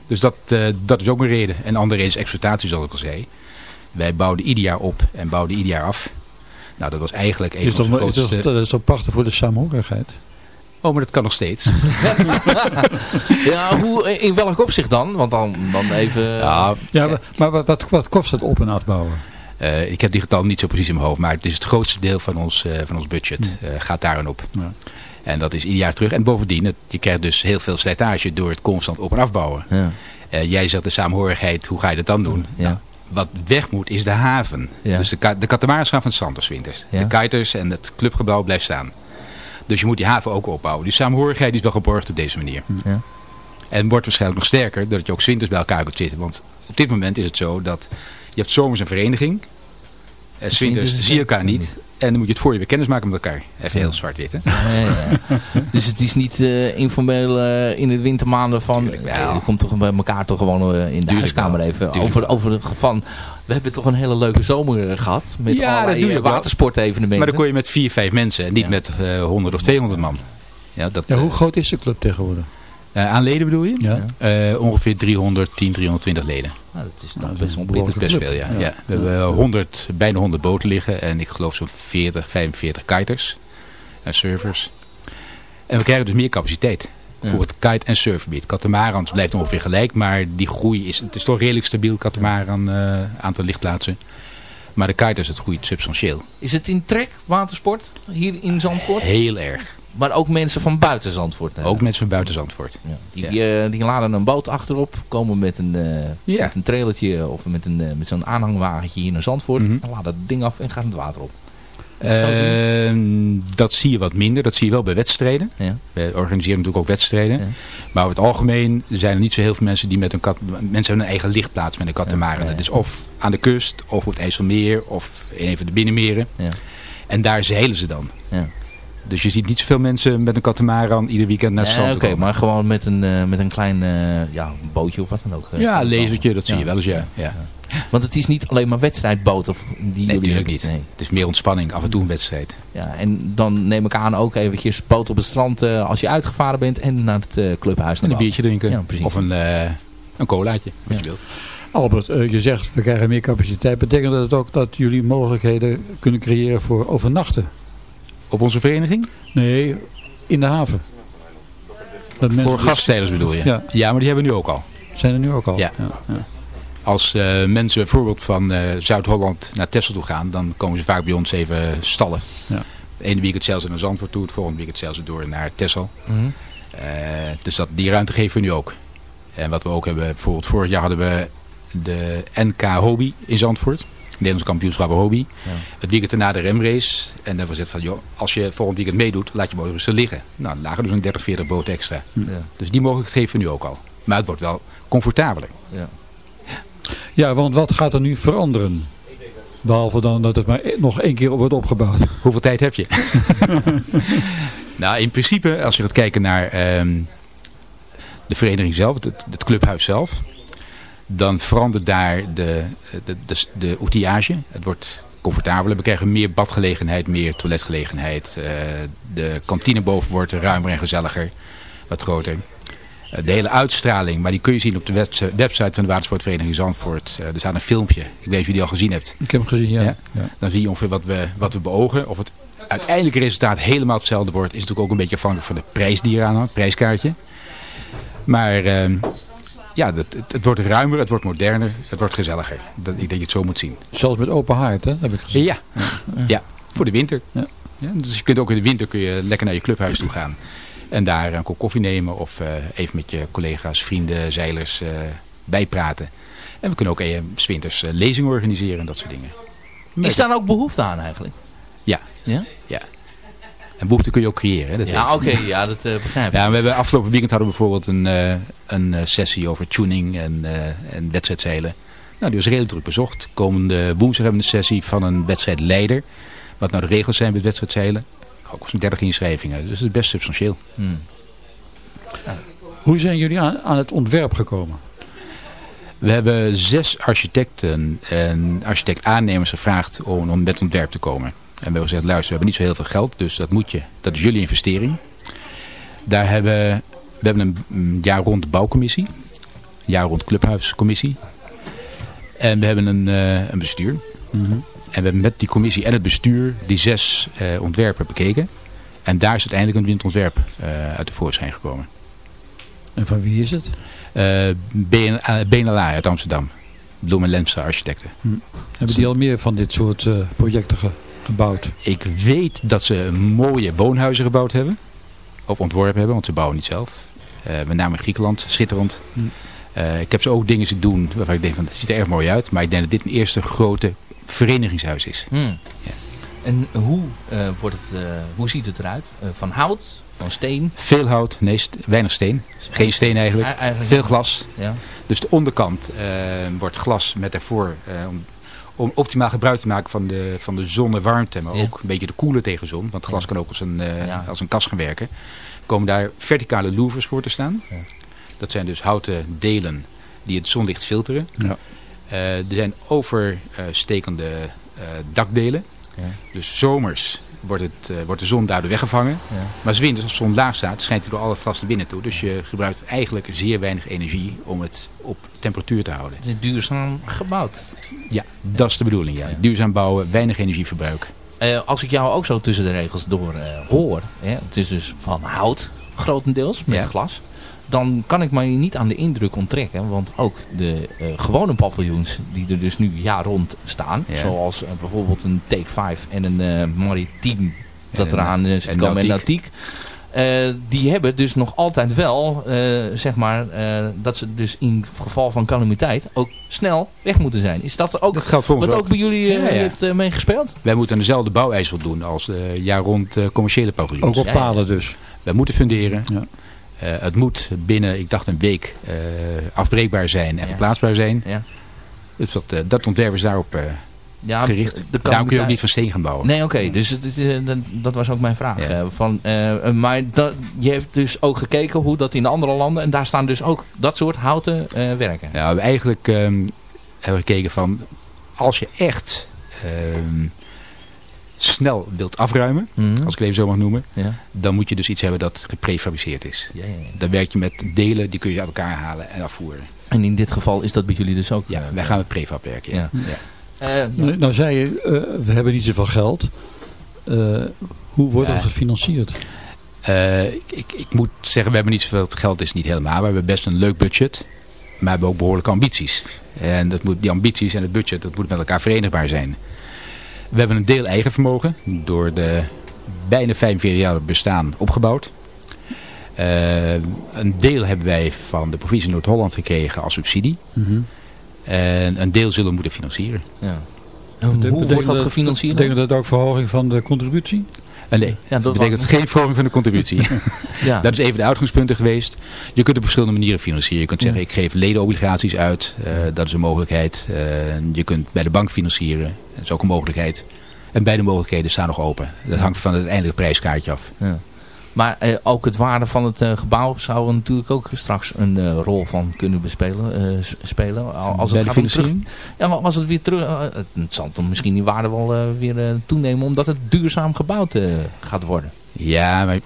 Dus dat, uh, dat is ook een reden. En andere is exploitatie, zoals ik al zei. Wij bouwden ieder jaar op en bouwden ieder jaar af. Nou, dat was eigenlijk een is van de grootste... Is dat, dat is toch prachtig voor de saamhorigheid? Oh, maar dat kan nog steeds. ja, hoe, in welk opzicht dan? Want dan, dan even... Ja, ja maar, wat, wat, wat kost het op- en afbouwen? Uh, ik heb die getal niet zo precies in mijn hoofd, maar het is het grootste deel van ons, uh, van ons budget. Uh, gaat daarin op. Ja. En dat is ieder jaar terug. En bovendien, het, je krijgt dus heel veel slijtage door het constant op- en afbouwen. Ja. Uh, jij zegt de saamhorigheid, hoe ga je dat dan doen? Ja. Nou, wat weg moet is de haven. Ja. Dus de, de katamarans gaan van als winters. De kiters en het clubgebouw blijft staan. Dus je moet die haven ook opbouwen. Die saamhorigheid is wel geborgd op deze manier. Ja. En wordt waarschijnlijk nog sterker doordat je ook winters bij elkaar kunt zitten. Want op dit moment is het zo dat je hebt zomers een vereniging. En winters zie je elkaar niet. En dan moet je het voor je weer kennis maken met elkaar. Even heel zwart-wit, hè? Ja, ja. dus het is niet uh, informeel uh, in de wintermaanden van... Ja, je komt toch bij elkaar toch gewoon uh, in de huiskamer even over, over van... We hebben toch een hele leuke zomer gehad. Met ja, dat doe je watersportevenementen. Maar dan kon je met 4, 5 mensen. En niet ja. met 100 of 200 man. Ja, dat, ja, hoe groot is de club tegenwoordig? Aan leden bedoel je? Ja. ongeveer 310, 320 leden. Nou, dat is nou best wel best, best veel, ja. ja. We hebben 100, bijna 100 boten liggen en ik geloof zo'n 40, 45 kiters en servers. En we krijgen dus meer capaciteit ja. voor het kite- en surfgebied. Katamarans blijft ongeveer gelijk, maar die groei is, het is toch redelijk stabiel, katamaran uh, aantal lichtplaatsen. Maar de kiters, het groeit substantieel. Is het in trek, watersport, hier in Zandvoort? Heel erg. Maar ook mensen van buiten Zandvoort. Hè? Ook mensen van buiten Zandvoort. Ja. Die, ja. uh, die laden een boot achterop. Komen met een, uh, ja. met een trailertje of met, een, uh, met zo'n aanhangwagentje hier naar Zandvoort. Mhm. Mm -hmm. laden het ding af en gaat het water op. Ehm, dat zie je wat minder. Dat zie je wel bij wedstrijden. Ja. We organiseren natuurlijk ook wedstrijden. Ja. Maar over het algemeen zijn er niet zo heel veel mensen die met een kat... Mensen hebben een eigen lichtplaats met een katamaran. Ja, Dus of aan de kust, of op het IJsselmeer, of in een van de binnenmeren. En daar zeilen ze dan. Dus je ziet niet zoveel mensen met een katamaran ieder weekend naar het strand Oké, okay, maar gewoon met een, uh, met een klein uh, ja, bootje of wat dan ook. Uh, ja, een lasertje, dat zie je wel eens, ja. ja. Want het is niet alleen maar wedstrijdboot of die nee, natuurlijk niet. Nee. Het is meer ontspanning, af en toe een wedstrijd. Ja, en dan neem ik aan ook eventjes boot op het strand uh, als je uitgevaren bent en naar het uh, clubhuis. En een biertje drinken. Ja, of een, uh, een colaatje, als ja. je wilt. Albert, je zegt we krijgen meer capaciteit. Betekent dat ook dat jullie mogelijkheden kunnen creëren voor overnachten? Op onze vereniging? Nee, in de haven. Dat voor gastelers bedoel je? Ja. ja, maar die hebben we nu ook al. Zijn er nu ook al? Ja. ja, ja. Als uh, mensen bijvoorbeeld van uh, Zuid-Holland naar Texel toe gaan, dan komen ze vaak bij ons even stallen. Ja. De ene weekend zelfs naar Zandvoort toe, het volgende weekend zelfs door naar Texel. Mm -hmm. uh, dus dat, die ruimte geven we nu ook. En wat we ook hebben, bijvoorbeeld vorig jaar hadden we de NK Hobby in Zandvoort. Nederlands kampioenschap hobby. Het weekend erna de remrace. En dan was het van, joh, als je volgend weekend meedoet, laat je mooi rustig liggen. Nou, dan lagen dus een 30, 40 boten extra. Dus die mogelijkheid geven we nu ook al. Maar het wordt wel comfortabeler. Ja. ja, want wat gaat er nu veranderen? Behalve dan dat het maar e- nog één keer wordt opgebouwd. Hoeveel tijd heb je? nou, in principe, als je gaat kijken naar ehm, de vereniging zelf, het, het clubhuis zelf, dan verandert daar de, de, de, de outillage. Het wordt comfortabeler. We krijgen meer badgelegenheid, meer toiletgelegenheid. Uh, de kantine boven wordt ruimer en gezelliger, wat groter. Uh, de hele uitstraling, maar die kun je zien op de website van de Watersportvereniging Zandvoort. Uh, er staat een filmpje, ik weet niet of je die al gezien hebt. Ik heb hem gezien, ja. ja? ja. Dan zie je ongeveer wat we, wat we beogen. Of het uiteindelijke resultaat helemaal hetzelfde wordt, is natuurlijk ook een beetje afhankelijk van de prijs die eraan hangt, prijskaartje. Maar ehm, ja, het, het, het, wordt ruimer, het wordt moderner, het wordt gezelliger. Dat, ik denk dat je het zo moet zien. Zelfs met open haard, hè? heb ik gezien. Ja, ja. voor de winter. Ja. Ja, dus je kunt ook in de winter kun je lekker naar je clubhuis toe gaan. En daar een kop koffie nemen of uh, even met je collega's, vrienden, zeilers uh, bijpraten. En we kunnen ook even s winters uh, lezingen organiseren en dat soort dingen. Is daar ook behoefte aan eigenlijk? Ja. Ja? Ja. En behoefte kun je ook creëren. Hè? Dat ja, oké. Okay, ja, dat uh, begrijp ik. Ja, we hebben afgelopen weekend hadden we bijvoorbeeld een, uh, een sessie over tuning en, uh, en wedstrijdzeilen. Nou, die was redelijk druk bezocht. Komende woensdag hebben we een sessie van een wedstrijdleider. Wat nou de regels zijn met wedstrijdzeilen. Ook zo'n 30 inschrijvingen. Dus dat is best substantieel. Hmm. Ja. Hoe zijn jullie aan, aan het ontwerp gekomen? We hebben zes architecten en architect-aannemers gevraagd om, om met ontwerp te komen. En we hebben gezegd, luister, we hebben niet zo heel veel geld, dus dat moet je. Dat is jullie investering. Daar hebben we, hebben een jaar rond bouwcommissie. Een jaar rond clubhuiscommissie. En we hebben een, uh, een bestuur. Mm -hmm. En we hebben met die commissie en het bestuur die zes uh, ontwerpen bekeken. En daar is uiteindelijk een windontwerp uh, uit de voorschijn gekomen. En van wie is het? BN, BNLA uit Amsterdam. Bloem en architecten. Hm. Hebben die al meer van dit soort projecten gebouwd? Ik weet dat ze mooie woonhuizen gebouwd hebben. Of ontworpen hebben, want ze bouwen niet zelf. Uh, met name in Griekenland, schitterend. Hm. Uh, ik heb ze ook dingen zien doen waarvan ik denk van, dat ziet er erg mooi uit. Maar ik denk dat dit een eerste grote verenigingshuis is. Hm. Ja. En hoe, uh, wordt het, hoe ziet het eruit? van hout? Van steen? Veel hout, nee, st weinig steen. Geen steen eigenlijk. eigenlijk Veel glas. Ja. Dus de onderkant wordt glas met daarvoor om optimaal gebruik te maken van de, van de zonnewarmte. Maar Ja. ook een beetje de koelen tegen zon. Want glas kan ook als een, uh, als een kas gaan werken. Komen daar verticale louvers voor te staan. Dat zijn dus houten delen die het zonlicht filteren. Ja. Uh, er zijn overstekende uh, dakdelen. Ja. Dus zomers wordt, het, uh, wordt de zon daardoor weggevangen. Ja. Maar 's winters, als de zon laag staat, schijnt hij door al het glas naar binnen toe. Dus je gebruikt eigenlijk zeer weinig energie om het op temperatuur te houden. Het is duurzaam gebouwd. Ja, dat is de bedoeling. Ja. Duurzaam bouwen, weinig energieverbruik. Uh, als ik jou ook zo tussen de regels door uh, hoor, hè, het is dus van hout grotendeels met Ja. glas. Dan kan ik mij niet aan de indruk onttrekken. Want ook de uh, gewone paviljoens die er dus nu jaar rond staan. Ja. Zoals uh, bijvoorbeeld een Take 5 en een uh, Maritiem dat En, eraan uh, en zit komen. En Nautiek. Uh, die hebben dus nog altijd wel, uh, zeg maar, uh, dat ze dus in geval van calamiteit ook snel weg moeten zijn. Is dat ook Dat geldt voor ons wat ook, ook. bij jullie uh, Ja, ja. heeft uh, meegespeeld? Wij moeten aan dezelfde bouweis voldoen als jaar rond uh, commerciële paviljoens. Ook op palen dus. Wij moeten funderen. Ja. Uh, het moet binnen, ik dacht een week, uh, afbreekbaar zijn en verplaatsbaar zijn. Ja. Dus dat, uh, dat ontwerp is daarop Ja, gericht. Daarom kun je ook niet van steen gaan bouwen. Nee, oké. Dus het, eh, dat, was ook mijn vraag. Ja. eh, van, eh, maar dat, je hebt dus ook gekeken hoe dat in de andere landen... en daar staan dus ook dat soort houten eh, werken. Ja, we eigenlijk ehm, hebben gekeken van, als je echt ehm, snel wilt afruimen, Mhm. als ik het even zo mag noemen, Ja. dan moet je dus iets hebben dat geprefabriceerd is. Ja, ja, ja. Dan werk je met delen, die kun je uit elkaar halen en afvoeren. En in dit geval is dat bij jullie dus ook? Ja, eh, wij gaan met prefab werken. Ja. Ja. Ja. Eh, Nou, nou zei je, eh, we hebben niet zoveel geld. Eh, hoe wordt Ja. dat gefinancierd? Eh, ik, ik, ik moet zeggen, we hebben niet zoveel geld, is niet helemaal. We hebben best een leuk budget, maar we hebben ook behoorlijke ambities. En dat moet, die ambities en het budget, dat moet met elkaar verenigbaar zijn. We hebben een deel eigen vermogen, door de bijna 45 jaar bestaan opgebouwd. Eh, een deel hebben wij van de provincie Noord-Holland gekregen als subsidie. Mhm. En een deel zullen we moeten financieren. ja. Hoe Betekent wordt dat gefinancierd? Betekent dat ook verhoging van de contributie? Eh, nee, Ja, dat betekent was- geen verhoging van de contributie. Ja. Dat is even de uitgangspunten geweest. Je kunt op verschillende manieren financieren. Je kunt zeggen, ik geef ledenobligaties uit. Eh, dat is een mogelijkheid. Eh, je kunt bij de bank financieren. Dat is ook een mogelijkheid. En beide mogelijkheden staan nog open. Dat hangt van het eindige prijskaartje af. Ja. Maar eh, ook het waarde van het eh, gebouw zou er natuurlijk ook straks een eh, rol van kunnen bespelen. eh, spelen. Al- Als het gaat om terug, ja, maar als het weer terug... het, zal dan misschien die waarde wel eh, weer eh, toenemen omdat het duurzaam gebouwd eh, gaat worden. Ja, maar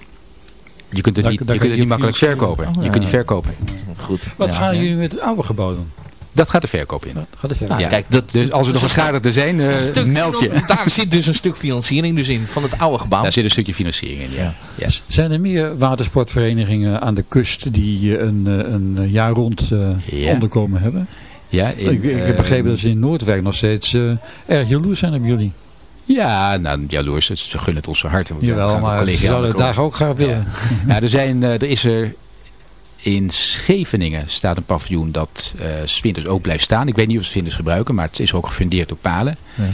je kunt het niet, je kan kunt het niet makkelijk verkopen. Oh, Je kunt niet verkopen. Goed. Wat Ja, gaan ja. jullie met het oude gebouw doen? Dat gaat de verkoop in. Gaat de Ja, verder? kijk, dat, Dus als we nog geschadigden zijn, eh, stuk- meld je. Daar zit dus een stuk financiering dus in van het oude gebouw. Daar zit een stukje financiering in, ja. Yes. Zijn er meer watersportverenigingen aan de kust die eh, een, eh, een jaar rond eh, Ja. onderkomen hebben? Ja, in, ik, ik heb eh, begrepen dat ze in Noordwijk nog steeds eh, erg jaloers zijn op jullie. Ja, nou, jaloers. Ze gunnen het ons zo hart. want Jawel, maar ze zouden het daar ook graag willen. Ja, er, zijn, er is er in Scheveningen staat een paviljoen dat winters ook blijft staan. Ik weet niet of ze 's winters gebruiken, maar het is ook gefundeerd op palen. Ja.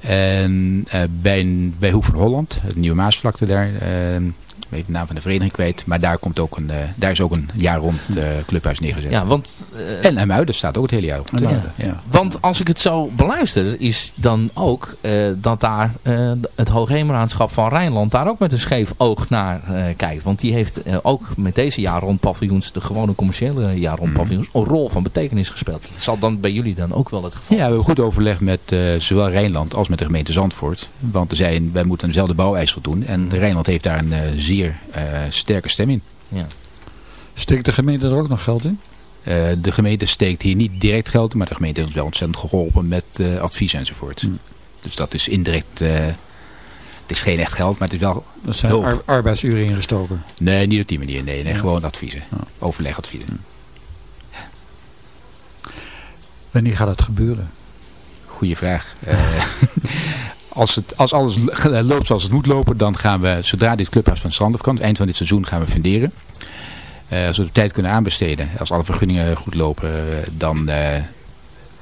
En eh, bij, bij Hoek van Holland, het Nieuwe Maasvlakte daar, eh, ik weet de naam van de vereniging kwijt, maar daar, komt ook een, eh, daar is ook een jaar rond eh, clubhuis neergezet. Ja, want... eh, En Muiden staat ook het hele jaar op. Muiden, ja. ja. Want als ik het zo beluister, is dan ook eh, dat daar eh, het Hoogheemraadschap van Rijnland daar ook met een scheef oog naar eh, kijkt. Want die heeft ook met deze jaar rond paviljoens, de gewone commerciële jaar rond paviljoens, een rol van betekenis gespeeld. Dat zal dan bij jullie dan ook wel het geval Ja, we hebben goed overleg met eh, zowel Rijnland als met de gemeente Zandvoort. Want er zijn, wij moeten dezelfde bouweis voldoen. En Rijnland heeft daar een eh, zeer eh, sterke stem in. Ja. Steekt de gemeente er ook nog geld in? Eh, de gemeente steekt hier niet direct geld in, maar de gemeente heeft ons wel ontzettend geholpen met eh, advies enzovoort. Dus dat is indirect, eh, het is geen echt geld, maar het is wel Er zijn hulp. ar- arbeidsuren ingestoken. Nee, niet op die manier. Nee, nee Ja. gewoon adviezen. Overlegadviezen. Wanneer gaat het gebeuren? Goeie vraag. Als, het, als alles loopt zoals het moet lopen, dan gaan we, zodra dit clubhuis van strand afkomt, eind van dit seizoen gaan we funderen. Eh, als we de tijd kunnen aanbesteden, als alle vergunningen goed lopen, dan eh,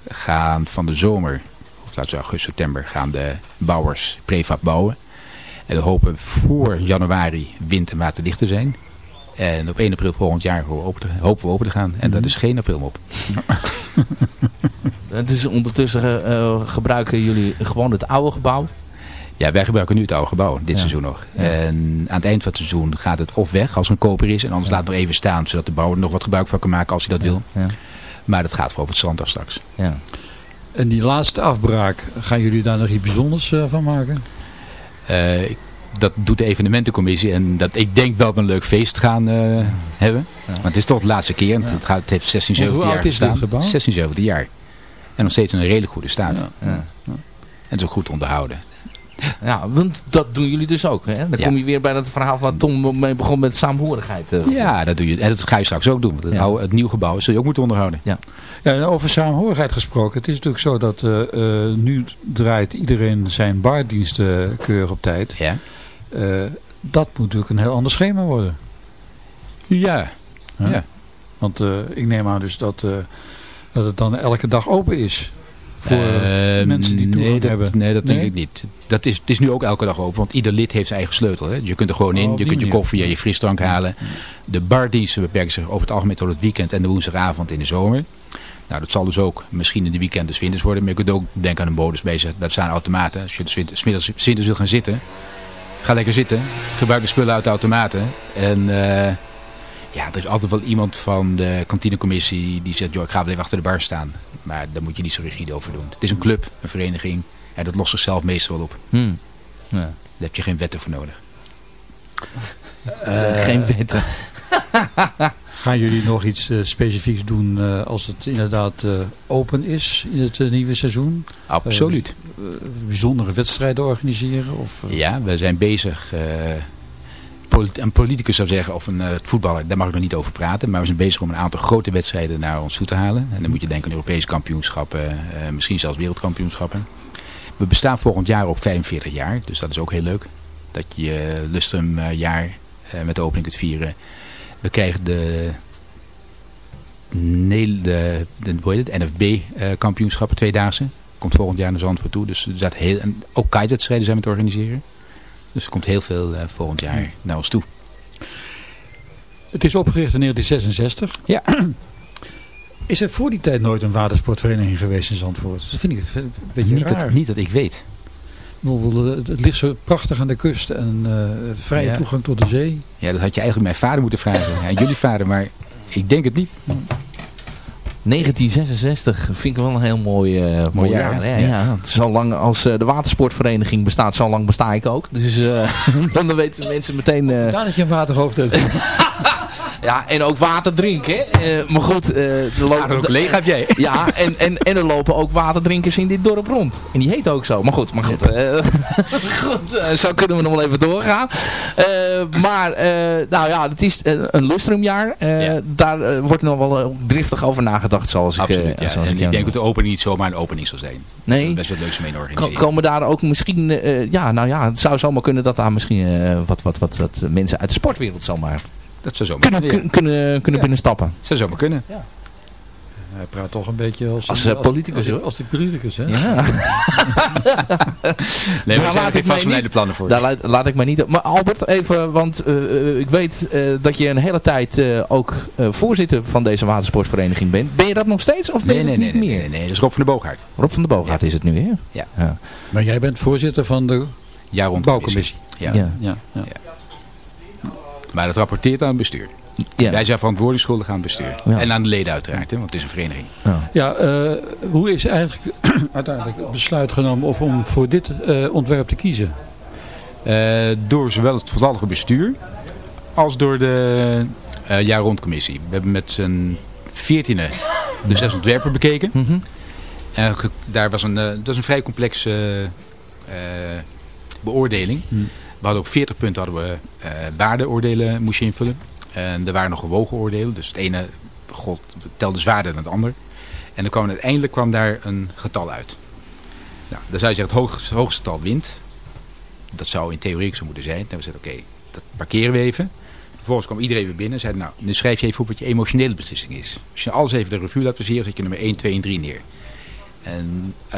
gaan van de zomer, of laten we augustus, september, gaan de bouwers prefab bouwen. En we hopen voor januari wind en waterdicht te zijn. En op 1 april volgend jaar hopen we open te, hopen we open te gaan. En dat is geen aprilmop. Eh, Dus ondertussen eh, gebruiken jullie gewoon het oude gebouw. Ja, wij gebruiken nu het oude gebouw, dit Ja. seizoen nog. Ja. En aan het eind van het seizoen gaat het of weg als er een koper is. En anders laat het nog even staan, zodat de bouwer er nog wat gebruik van kan maken als hij dat wil. Ja. Maar dat gaat voor over het strand af straks. Ja. En die laatste afbraak, gaan jullie daar nog iets bijzonders eh, van maken? Eh, ik- dat doet de evenementencommissie. En dat, ik denk wel dat we een leuk feest gaan eh, hebben. Want het is toch de laatste keer. Het, gaat, het heeft 16, Want 17 hoe jaar oud is dit gestaan. gebouw? 16, 17 jaar. En nog steeds in een redelijk goede staat. Ja. Ja. En het is ook goed onderhouden. Ja, want dat doen jullie dus ook. Hè? Dan Ja. kom je weer bij dat verhaal waar Tom mee begon met saamhorigheid. eh. Ja, dat doe je. En dat ga je straks ook doen. Het, Ja. oude, het nieuwe gebouw zul je ook moeten onderhouden. Ja, en over saamhorigheid gesproken. Het is natuurlijk zo dat eh, nu draait iedereen zijn baardiensten keurig op tijd. Ja. Eh, dat moet natuurlijk een heel ander schema worden. Ja. Ja. Want eh, ik neem aan dus dat, eh, dat het dan elke dag open is. Voor mensen die toegang nee, dat, hebben. Nee, dat denk Nee? ik niet. Dat is, het is nu ook elke dag open, want ieder lid heeft zijn eigen sleutel. Hè. Je kunt er gewoon in, Oh, je kunt je koffie en je frisdrank halen. De bardiensten beperken zich over het algemeen tot het weekend en de woensdagavond in de zomer. Nou, dat zal dus ook misschien in de weekend dus winters worden. Maar je kunt ook denken aan een modus bezig. Dat staan automaten. Als je dus winters wil gaan zitten, ga lekker zitten. Gebruik de spullen uit de automaten. En eh, ja, er is altijd wel iemand van de kantinecommissie die zegt, joh, ik ga wel even achter de bar staan. Maar daar moet je niet zo rigide over doen. Het is een club, een vereniging. En dat lost zichzelf meestal wel op. Hmm. Ja. Daar heb je geen wetten voor nodig. Geen wetten. Gaan jullie nog iets eh, specifieks doen eh, als het inderdaad eh, open is in het nieuwe seizoen? Absoluut. Bijzondere wedstrijden organiseren? Of, Ja, we zijn bezig. polit- een politicus zou zeggen, of een voetballer, daar mag ik nog niet over praten. Maar we zijn bezig om een aantal grote wedstrijden naar ons toe te halen. En dan moet je denken aan Europese kampioenschappen, misschien zelfs wereldkampioenschappen. We bestaan volgend jaar ook 45 jaar, dus dat is ook heel leuk. Dat je lustrumjaar eh, met de opening kunt vieren. We krijgen de, de, de, hoe heet het, NFB-kampioenschappen, tweedaagse. komt volgend jaar naar Zandvoort toe. Dus er staat heel, en ook kitewedstrijden zijn we te organiseren. Dus er komt heel veel eh, volgend jaar naar ons toe. Het is opgericht in 1966. Ja. Is er voor die tijd nooit een watersportvereniging geweest in Zandvoort? Dat vind ik een beetje Niet raar. dat, niet dat ik weet. Het ligt zo prachtig aan de kust en eh, vrije Ja. toegang tot de zee. Ja, dat had je eigenlijk mijn vader moeten vragen. Ja, jullie vader, maar ik denk het niet. 1966 vind ik wel een heel mooi, eh, mooi jaar, jaar. Ja. Zo lang als eh, de watersportvereniging bestaat, zo lang besta ik ook. Dus eh, dan weten mensen meteen... eh, Daar dat je een waterhoofd hebt. ja, en ook water drinken. Eh, maar goed, eh, er lopen... ook leeg heb jij. Ja, en, en, en er lopen ook waterdrinkers in dit dorp rond. En die heet ook zo. Maar goed, maar goed. eh, goed zo kunnen we nog wel even doorgaan. Maar, nou ja, het is een lustrumjaar. Daar wordt nog wel driftig over nagedacht, zoals ik... Absoluut, ja. zoals En ik, ik denk dat de opening niet zomaar een opening zal zijn. Nee. Er Best wat leuks mee Ko- organiseren. Komen daar ook misschien, ja, nou ja, het zou zomaar kunnen dat daar misschien wat, wat, wat, wat mensen uit de sportwereld zomaar Dat zou zomaar kunnen, kunnen. kun- kunnen, kunnen binnenstappen. Zou zomaar kunnen. Hij praat toch een beetje als, Als, een- eh, politicus, als, als die politicus, hè? Ja. Nee, Daar maar laat laat ik vast niet- plannen voor. Daar laat, laat ik mij niet... Maar Albert, even, want eh, eh, ik weet eh, dat je een hele tijd eh, ook eh, voorzitter van deze watersportvereniging bent. Ben je dat nog steeds of ben Nee, je nee, dat nee, niet nee, meer? nee, nee, dat is Rob van de Boogaard. Rob van de Boogaard is het nu, hè? Ja. Ja. Maar jij bent voorzitter van de Ja, rond bouwcommissie. Ja. Ja. Ja, ja. Maar dat rapporteert aan het bestuur. Ja. Wij zijn verantwoordelijk schuldig aan het bestuur. Ja. En aan de leden uiteraard, hè, want het is een vereniging. Ja, eh, hoe is eigenlijk uiteindelijk het besluit genomen of om voor dit eh, ontwerp te kiezen? Eh, door zowel het voltallige bestuur als door de eh jaar rondcommissie. We hebben met z'n veertiende de zes ontwerpen bekeken. Mhm. En daar was een, eh, dat was een vrij complexe eh, beoordeling. We hadden op 40 punten hadden we eh waardeoordelen moest invullen. En er waren nog gewogen oordelen. Dus het ene god, telde zwaarder dan het ander. En dan kwam uiteindelijk kwam daar een getal uit. Nou, dan zou je zeggen, het hoogste, hoogste getal wint. Dat zou in theorie zo moeten zijn. Dan hebben we gezegd, oké, dat parkeren we even. Vervolgens kwam iedereen weer binnen en zei, nou, nu schrijf je even op wat je emotionele beslissing is. Als je alles even de revue laat passeren, zet je nummer 1, 2 en 3 neer. En uit